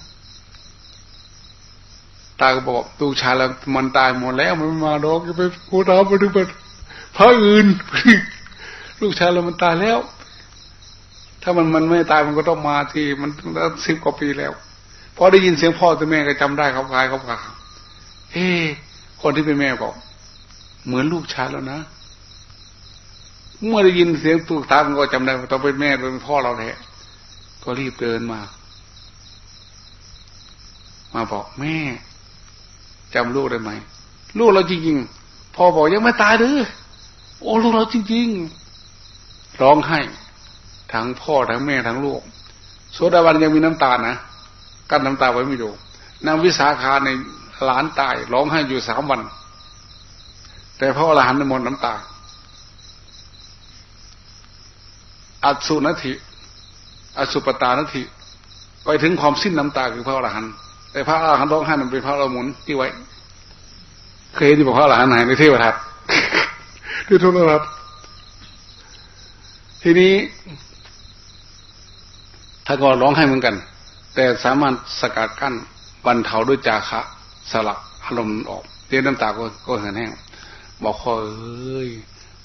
ตาก็บอกลูชาแล้วมันตายหมดแล้วมันมาดอกไปกูตามไปดูไปพระอื่น ลูกชายเรามันตายแล้ว ถ้ามันมันไม่ตายมันก็ต้องมาที่มันสิบกว่าปีแล้วพอได้ยินเสียงพ่อตัวแม่ก็จำได้เขาคลายเขาคลาเฮ้คนที่เป็นแม่บอก เหมือนลูกชายแล้วนะเมื่อได้ยินเสียงตูกตามก็จำได้ว่าต้องเป็นแม่เป็นพ่อเราแท้ก็รีบเดินมา มาบอกแม่ จำลูกได้ไหมลูกเราจริงๆพ่อบอกยังไม่ตายเลยโอ้ลูกเราจริงๆร้องไห้ทั้งพ่อทั้งแม่ทั้งลูกโซดาวันยังมีน้ำตานะกั้นน้ำตาไว้ไม่ดูนางวิสาขาในหลานตายร้องไห้อยู่สามวัน แต่พระอรหันต์มดน้ำตา อัสุนทิอสุปตานทิไปถึงความสิ้นน้ำตาคือพระอรหันต์ แต่พระอรหันต์ร้องไห้นั้นเป็นพระอรมุนที่ไว้ เคยเห็นที่บอกพระอรหันต์ไหนในเทวทัตที่ทุนรัตทีนี้ถ้าก็ร้องไห้เหมือนกัน แต่สามารถสกัดกั้นบรรเทาด้วยจาคะ สลักอารมณ์ออกเรียนน้ำตาก็ก็เหินแห้งบอกพ่อเอ้ย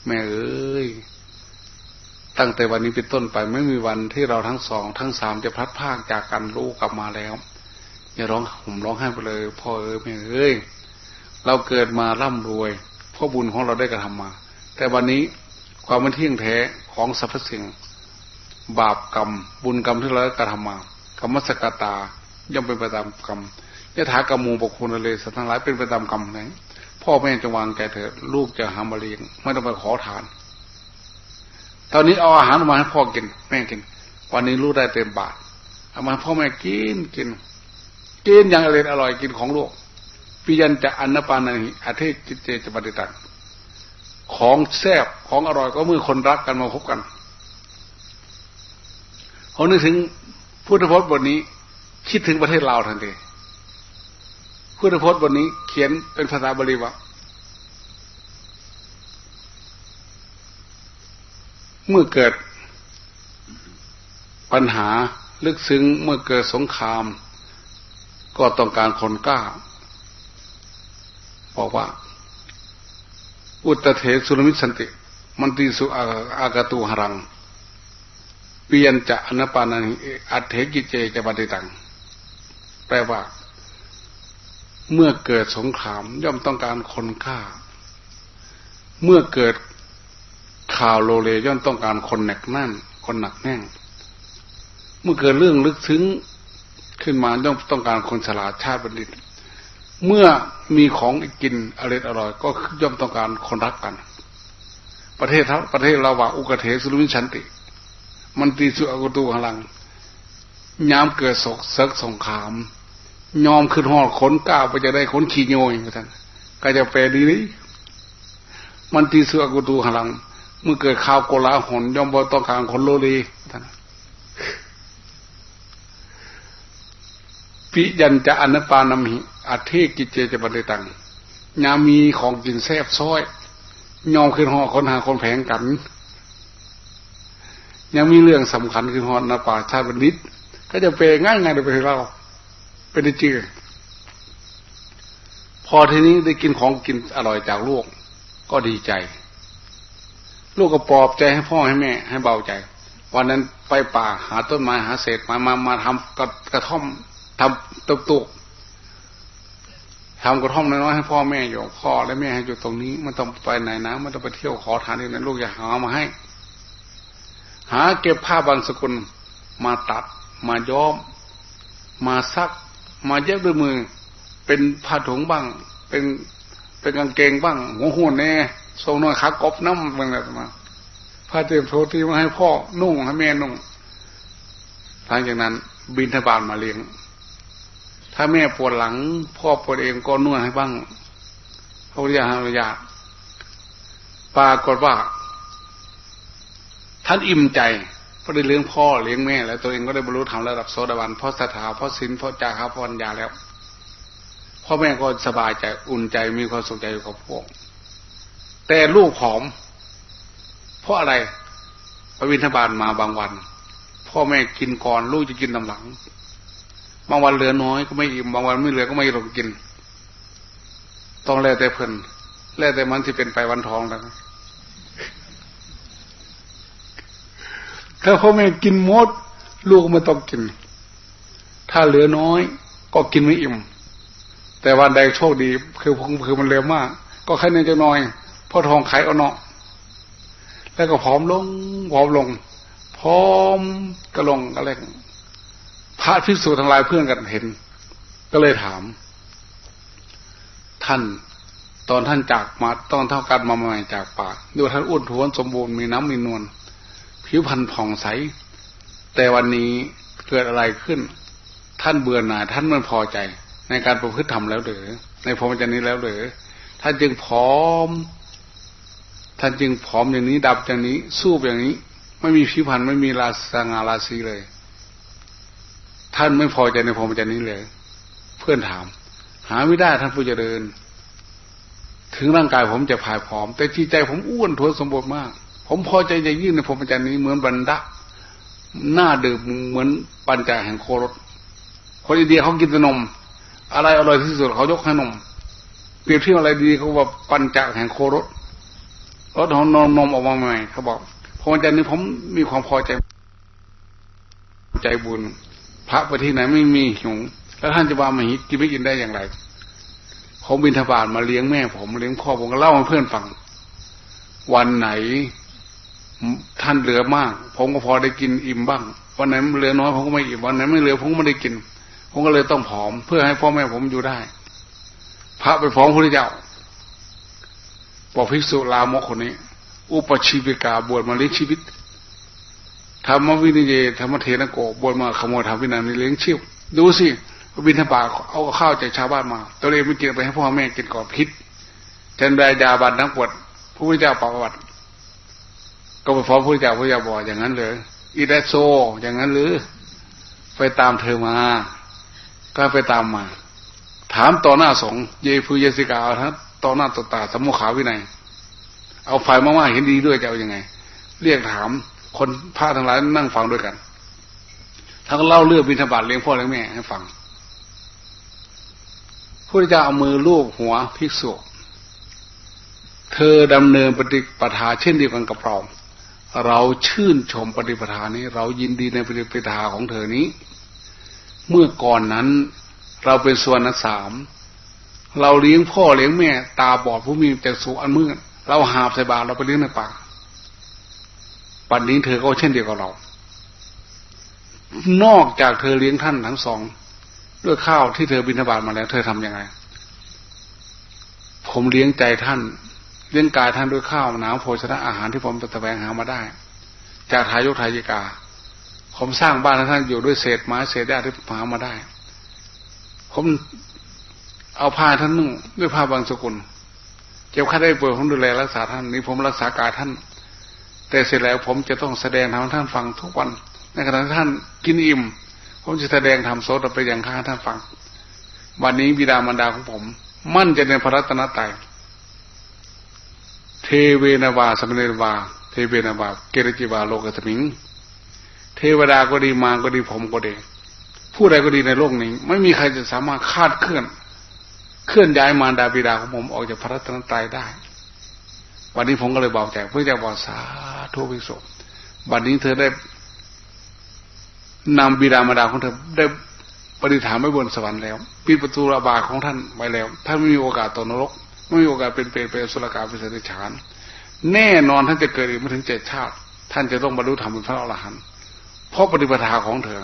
แม่เอ้ยตั้งแต่วันนี้เป็นต้นไปไม่มีวันที่เราทั้งสอง ทั้งสามจะพลัดพากจากกันรู้กลับมาแล้ว อย่าร้องผมร้องไห้ไปเลยพ่อเอ้ยแม่เอ้ยเราเกิดมาร่ำรวยเพราะบุญของเราได้กระทำมา แต่วันนี้ความมันเที่ยงแท้ของสรรพสิ่ง บาปกรรม บุญกรรมที่เรากระทำมากรรมสกตาย่อมเป็นไปตามกรรมยถากรรมูปคุณเลยสัตว์ทั้งหลายเป็นไปตามกรรมไหนพ่อแม่จะวางแกเถิดลูกจะหามาเลี้ยงไม่ต้องไปขอทาน ตอนนี้เอาอาหารมาให้พ่อกิน แม่กิน วันนี้ลูกได้เต็มบาทเอามาพ่อแม่กินกิน กินอย่างอร่อยอร่อยกินของโลกปิยันจะอันนปานาหิอาเทศจิตเจจะปฏิตังของแซ่บของอร่อยก็เมื่อคนรักกันมาพบกันเขานึกถึงพุทธพจน์บทนี้ คิดถึงประเทศลาวทันทีพุทธพจน์บทนี้ เขียนเป็นภาษาบาลีว่าเมื่อเกิดปัญหาลึกซึ้งเมื่อเกิดสงคราม ก็ต้องการคนกล้า บอกว่า อุตเถสุรมิสันติ มันตีสุอากาตูหรัง เปลี่ยนจะอนปานันอัตเถกิเจจะปฏิตัง แปลว่า เมื่อเกิดสงครามย่อมต้องการคนฆ่า เมื่อเกิดข่าวโลเลย่อมต้องการคนหนักแน่น คนหนักแน่น เมื่อเกิดเรื่องลึกซึ้ง ขึ้นมาย่อมต้องการคนฉลาดชาติบัณฑิต เมื่อมีของกินอร่อยอร่อย ก็ย่อมต้องการคนรักกัน ประเทศทั้งประเทศเราว่าอุกเทสุรุวิชันติ มันตีสุอกุตูพลังยามเกิดศกเซิกสงคราม ยอมขึ้นหอดขนก้าวไปจะได้ขนขี้โยยท่านก็จะแปลดีนี้มันตีสุอกุตูพลัง เมื่อเกิดข่าวโกลาหลย่อมบ่ต้องการคนโลลีท่าน ปิยันจะอนปานามิอัเทกิเจจะบันตังยามีของกินแซ่บซ้อย ยอมขึ้นหอคนหาคนแผงกัน ยังมีเรื่องสำคัญคือหอนาป่าชาติบัณฑิต ก็จะเปง่ายง่ายโดยไปเรา เป็นจริงพอทีนี้ได้กินของกินอร่อยจากลูก ก็ดีใจ ลูกก็ปลอบใจให้พ่อให้แม่ ให้เบาใจ วันนั้นไปป่าหาต้นไม้หาเศษมามามาทำกระกระท่อม ทำตุกตุกทำกระท่อมน้อยๆให้พ่อแม่อยู่พ่อและแม่ให้อยู่ตรงนี้มันต้องไปไหนนะมันต้องไปเที่ยวขอทานที่นั้นลูกอย่าหามาให้ หาเก็บผ้าบางสกุลมาตัด มาย้อม มาซัก มาเย็บด้วยมือ เป็นผ้าถุงบ้าง เป็นเป็นกางเกงบ้างหัวหุ่นแน่ทรงน้อยขากบน้ำอะไรแบบมาผ้าเต็มโทที่มาให้พ่อนุ่งให้แม่นุ่งหลังจากนั้นบินทบาทมาเลี้ยง ถ้าแม่ปวดหลัง พ่อปวดเองก็นวดให้บ้างพระพุทธเจ้าอนุญาตปรากฏว่า ท่านอิ่มใจก็ได้เลี้ยงพ่อเลี้ยงแม่ แล้วตัวเองก็ได้บรรลุธรรมระดับโสดาบันเพราะสถาเพราะศีลเพราะจารับเพราะปัญญาแล้ว พ่อแม่ก็สบายใจอุ่นใจมีความสุขใจอยู่กับพวก แต่ลูกผอม เพราะอะไรพระวินทบาลมาบางวัน พ่อแม่กินก่อนลูกจะกินลำหลัง บางวันเหลือน้อยก็ไม่อิ่มบางวันไม่เหลือก็ไม่ลงกิน ต้องแล้วแต่เพิ่นแล้วแต่มันที่เป็นไปวันทองแล้วถ้าพ่อแม่กินมด ลูกไม่ต้องกิน ถ้าเหลือน้อย ก็กินไม่อิ่ม แต่วันใดโชคดี คือคือมันเร็วมาก ก็แค่นี้จะน้อยพ่อทองไขเอาเนาะแล้วก็ผอมลงผอมลงพร้อมก็ลงอะไร พระภิกษุทั้งหลายเพื่อนกันเห็น ก็เลยถาม ท่านตอนท่านจากมาต้องเท่ากันมาใหม่จากป่าดูท่านอ้วนท้วนสมบูรณ์มีน้ำมีนวลผิวพรรณผ่องใส แต่วันนี้เกิดอะไรขึ้น ท่านเบื่อหน่ายท่านไม่พอใจ ในการประพฤติธรรมแล้วหรือ ในพรหมจรรย์นี้แล้วหรือท่านจึงพร้อม ท่านจึงผอมอย่างนี้ดับอย่างนี้ สู้อย่างนี้ ไม่มีผิวพรรณไม่มีราสงาราศีเลย ท่านไม่พอใจในพรหมจรรย์นี้เลย เพื่อนถาม หาไม่ได้ท่านผู้เจริญ ถึงร่างกายผมจะผายผอม แต่จิตใจผมอ้วนท้วนสมบูรณ์มาก ผมพอใจจะยื่นในพรหมจรรย์นี้เหมือนบรรดาหน้าดื่มเหมือนปัญจาแห่งโครสคนอินเดียเขากินนม อะไรอร่อยที่สุดเขายกให้นมเปรียบเทียบอะไรดีเขาบอกปัญจาแห่งโครสรสของนมนมออกมาใหม่เขาบอกพรหมจรรย์นี้ผมมีความพอใจ ใจบุญ พระประเทศไหนไม่มีหิวแล้วท่านจะว่ามาหิกินไม่กินได้อย่างไรผมบินทบาทมาเลี้ยงแม่ ผมเลี้ยงพ่อผมก็เล่าให้เพื่อนฟัง วันไหนท่านเหลือมาก ผมก็พอได้กินอิ่มบ้าง วันไหนเหลือน้อยผมก็ไม่อิ่มวันไหนไม่เหลือผมก็ไม่ได้กิน ผมก็เลยต้องผอม เพื่อให้พ่อแม่ผมอยู่ได้ พระไปฟ้องพระเจ้าบอกภิกษุลามกคนนี้ อุปชีวิกาบวชมาเลี้ยงชีวิต ธรรมวินิเยธรรมเทนโกบนมาขโมยธรรมวินัยเลี้ยงชีพดูสิบินทบาทเอาข้าวจากชาวบ้านมา ตัวเองไม่กินไปให้พ่อแม่กินก่อนพิษเจนแบยาบันทั้งปวดพระพุทธเจ้าประวัติ ก็ไปฟ้องพระพุทธเจ้าพระพุทธเจ้าบอกอย่างนั้นเลยอีเดโซ อย่างนั้นหรือ ไปตามเธอมา ก็ไปตามมา ถามต่อหน้าสงเยฟูเยสิกาทั้งต่อหน้าต่อตาสมุขาวินัย เอาไฟมาว่าเห็นดีด้วยจะเอาอยัางไง เรียกถาม คนพระทั้งหลายนั่งฟังด้วยกันทั้งเล่าเรื่องบิณฑบาตเลี้ยงพ่อเลี้ยงแม่ให้ฟังพระเจ้าเอามือลูบหัวภิกษุ เธอดำเนินปฏิปทาเช่นเดียวกันกับเราเราชื่นชมปฏิปทานี้ เรายินดีในปฏิปทาของเธอนี้ เมื่อก่อนนั้น เราเป็นส่วนนักสาม เราเลี้ยงพ่อเลี้ยงแม่ ตาบอดผู้มีแต่สุอันมืดเราหาบใส่บาตรเราไปเลี้ยงในป่า ปัจจุบันนี้เธอก็เช่นเดียวกับเรา นอกจากเธอเลี้ยงท่านทั้งสอง ด้วยข้าวที่เธอบิณฑบาตมาแล้ว เธอทํำยังไง ผมเลี้ยงใจท่าน เลี้ยงกายท่านด้วยข้าวน้ำโภชนะอาหารที่ผมตะแวงหามาได้ จากทายกทายิกา ผมสร้างบ้านท่านอยู่ด้วยเศษไม้เศษหญ้าที่ผมหามาได้ ผมเอาผ้าท่านนุ่งด้วยผ้าบางสกุลเจ้าข้าได้ป่วยผมดูแลรักษาท่านนี้ผมรักษากายท่าน แต่เสร็จแล้วผมจะต้องแสดงทำท่านฟังทุกวัน ในขณะที่ท่านกินอิ่ม ผมจะแสดงทำโซดไปอย่างข้าท่านฟัง วันนี้บิดามารดาของผม มั่นใจในพระรัตนตรัยเทเวนาวาสมเนวา เทเวนาวา เกรจิวาโลกสมิง เทวดาก็ดีมาก็ดีผมก็ดีผู้ใดก็ดีในโลกนี้ ไม่มีใครจะสามารถคาดเคลื่อน เคลื่อนย้ายมารดาบิดาของผมออกจากพระรัตนตรัยได้ วันนี้ผมก็เลยบอกแจกเพื่อจะบอกสาธุวิสุวันนี้เธอได้นำบิดามารดาของเธอได้ปฏิฐานไว้บนสวรรค์แล้วปิดประตูระบาของท่านไว้แล้วท่านไม่มีโอกาสตกนรก ไม่มีโอกาสเป็นเปรตเป็นสุรกาเป็นสัตว์ฉานแน่นอนท่านจะเกิดอีกไม่ถึงเจ็ดชาติ ท่านจะต้องบรรลุธรรมเป็นพระอรหันต์เพราะปฏิปทาของเธอ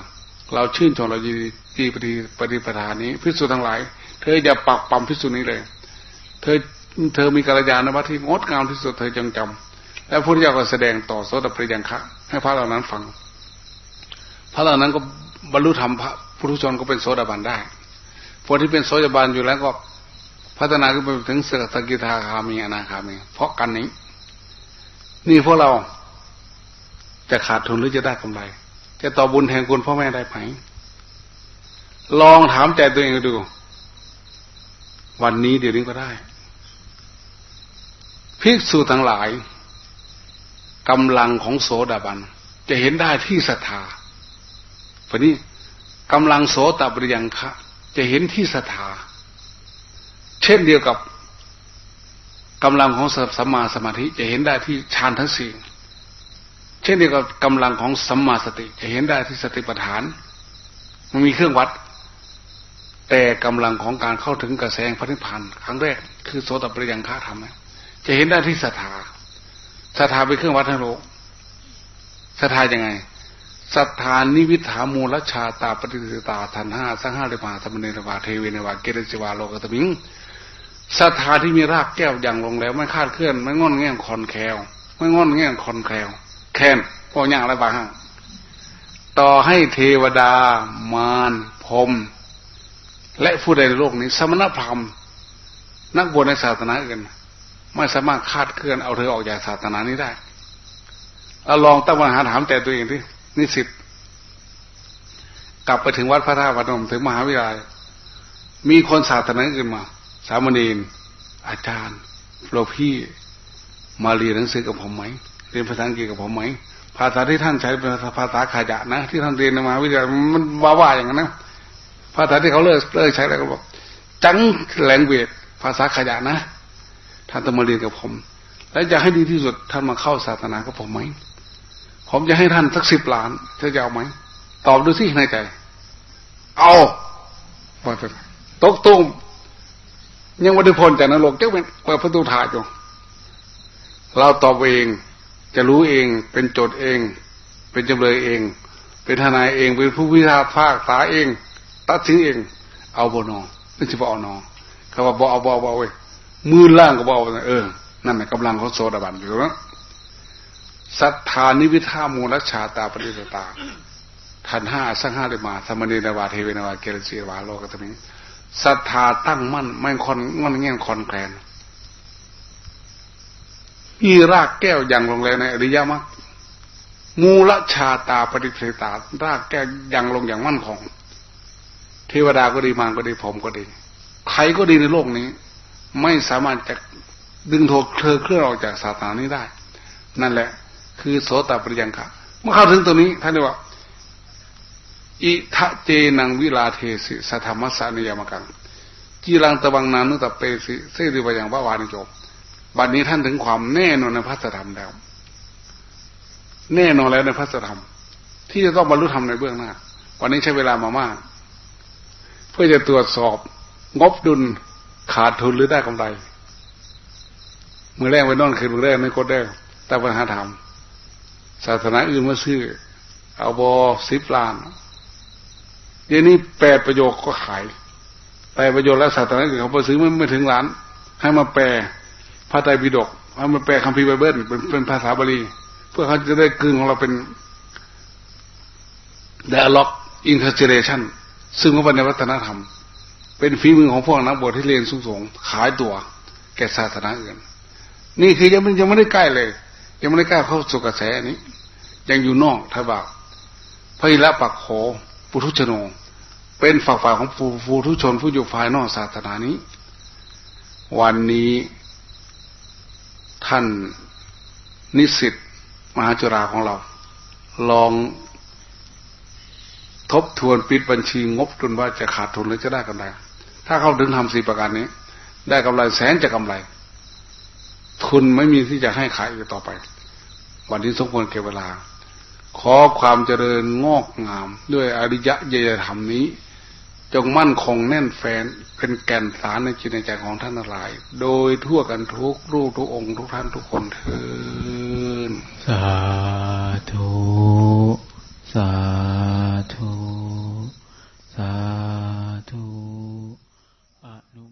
เราชื่นชมเราดีดีปฏิปฏิปทานี้พิสูจน์ทั้งหลาย เธออย่าปักปั๊มพิสูจน์นี้เลย เธอ เธอมีกัลยาณวัตที่งดงามที่สุดเธอจงจำแล้วพระพุทธเจ้าก็แสดงต่อโสดปริยังคะให้พระเหล่านั้นฟัง พระเหล่านั้นก็บรรลุธรรมพระพุทธชนก็เป็นโสดาบันได้พวกที่เป็นโสดาบันอยู่แล้วก็พัฒนาขึ้นไปถึงเสกตกิทาคามีอนาคามีเพราะกันนี้ นี่พวกเราจะขาดทุนหรือจะได้กำไร จะต่อบุญแทนคุณพ่อแม่ได้ไหมลองถามใจตัวเองดู วันนี้เดี๋ยวนี้ก็ได้ ภิกษุทั้งหลายกำลังของโสดาบัน จะเห็นได้ที่ศรัทธาฝนี้กำลังโสตบริยังคะจะเห็นที่ศรัทธาเช่นเดียวกับกำลังของสัมมาสมาธิจะเห็นได้ที่ฌานทั้งสี่เช่นเดียวกับกำลังของสัมมาสติจะเห็นได้ที่สติปัฏฐาน มันมีเครื่องวัด แต่กำลังของการเข้าถึงกระแสพระนิพพานครั้งแรก คือโสตปริยังฆาธรรม จะเห็นได้ที่ศรัทธาศรัทธาเป็นเครื่องวัดทั้งโลกศรัทธายังไงศรัทธานิวิถามูลชาตาปฏิสิตาทันห้าสังห้าเลมาธรรมเนรวาเทเวเนวาเกเรจิวาโลกตมิงศรัทธาที่มีรากแก้วอย่างลงแล้วไม่คาดเคลื่อน ไม่งอนแง่งคอนแคลวไม่งอนแง่งคอนแคลวแค้นพวกย่างไรบ้างต่อให้เทวดา มารพรมและผู้ใดในโลกนี้ สมณพราหมณ์นักบวชในศาสนาอื่น ไม่สามารถคาดเคลื่อนเอาเธอออกจากศาสนานี้ได้เราลองตั้งปัญหาถามแต่ตัวเองที่นิสิตกลับไปถึงวัดพระธาตุพนมถึงมหาวิทยาลัยมีคนศาสนาอื่นมา สามเณรอาจารย์หลวงพี่มาเรียนหนังสือกับผมไหมเรียนภาษาอังกฤษกับผมไหมภาษาที่ท่านใช้เป็นภาษาขยะนะ ที่ท่านเรียนมาวิทยามันว่าว่าอย่างนั้นนะภาษาที่เขาเลิกเลิกใช้แล้วก็บอกจังแหลงเวทภาษาขยะนะ ท่านต้องมาเรียนกับผม และอยากให้ดีที่สุดท่านมาเข้าศาสนากับผมไหมผมจะให้ท่านสักสิบล้านเธอจะเอาไหมตอบดูสิในใจ เอาว่าตกตุ้มยังวันที่พ้นจากนรกเจ้าเป็นเปิดประตูถาอยู่เราตอบเอง จะรู้เอง เป็นโจทย์เอง เป็นจำเลยเอง เป็นทนายเอง เป็นผู้พิพากษาษาเอง ตัดสินเอง เอาบนอไม่ใช่บเอานอเขาว่าบอเอาบอเอาเว้ย มือล่างก็บอกเออ นั่นแหละกำลังเขาโซดาบันอยู่นะสัทธานิวิธามูลชาตาปฏิสตาทันห้าสังห้าเลยมาสมณีนาวาเทเวนาวาเกลสีวาโลกตมิงศรัทธาตั้งมั่นไม่คอนงอนเงี้ยคอนแคลนมีรากแก้วอย่างลงเลยในอริยมรรคมูลชาตาปฏิเสตารากแก้วยังลงอย่างมั่นคงเทวดาก็ดีมารก็ดีผมก็ดี ใครก็ดีในโลกนี้ ไม่สามารถจะดึงโทเธอเคลื่อนออกจากศาสนานี้ได้ นั่นแหละ คือโสตปริยังคะเมื่อเข้าถึงตัวนี้ท่านเรียกว่า อิทะเจนังวิลาเทสิสัทธมัสานิยมกังจีรังตะวังนานุตเปสิเสดิวยังว่าวานิจบบัดนี้ท่านถึงความแน่นอนในพระธรรมแล้ว แน่นอนแล้วในพระธรรม ที่จะต้องบรรลุธรรมในเบื้องหน้า วันนี้ใช้เวลามามาก เพื่อจะตรวจสอบงบดุล ขาดทุนหรือได้กำไรมือแรกไปนอนคืนมือแรกไม่กดได้แต่ปัญหาธรรมศาสนาอื่นมาซื้อ เอาบอสิบล้านเดี๋ยวนี้แปดประโยคก็ขายแปดประโยคแล้วศาสนาอื่นเขาไปซื้อไม่ไม่ถึงล้าน ให้มาแปลพระไตรปิฎกเอามาแปลคัมภีร์ไบเบิลเป็นเป็นภาษาบาลี เพื่อเขาจะได้กลืนของเราเป็น dialogue interpretation ซึ่งว่าในวัฒนธรรม เป็นฝีมือของพวกนักบวชที่เรียนสูงๆขายตัว แก่ศาสนาอื่น นี่คือยังมันยังไม่ได้ใกล้เลย ยังไม่ได้ใกล้เข้าสู่กระแสนี้ ยังอยู่นอกทบากพระอิระปักโขปุถุชนงเป็นฝักฝ่ายของฟูทุชนผู้อยู่ฝ่ายนอกศาสนานี้ วันนี้ท่านนิสิตมหาจุฬาของเรา ลองทบทวนปิดบัญชีงบจนว่าจะขาดทุนหรือจะได้กำไร ถ้าเขาถึงทำสี่ประการนี้ ได้กำไรแสนจะกำไร ทุนไม่มีที่จะให้ขายอีกต่อไป วันนี้สมควรเก็บเวลา ขอความเจริญงอกงาม ด้วยอริยะเยธรรมนี้ จงมั่นคงแน่นแฟนเป็นแก่นสารในจิตในใจของท่านทั้งหลาย โดยทั่วกันทุกรูปทุกองค์ทุกท่านทุกคนเถินสาธุสาธุสาธุ à nous.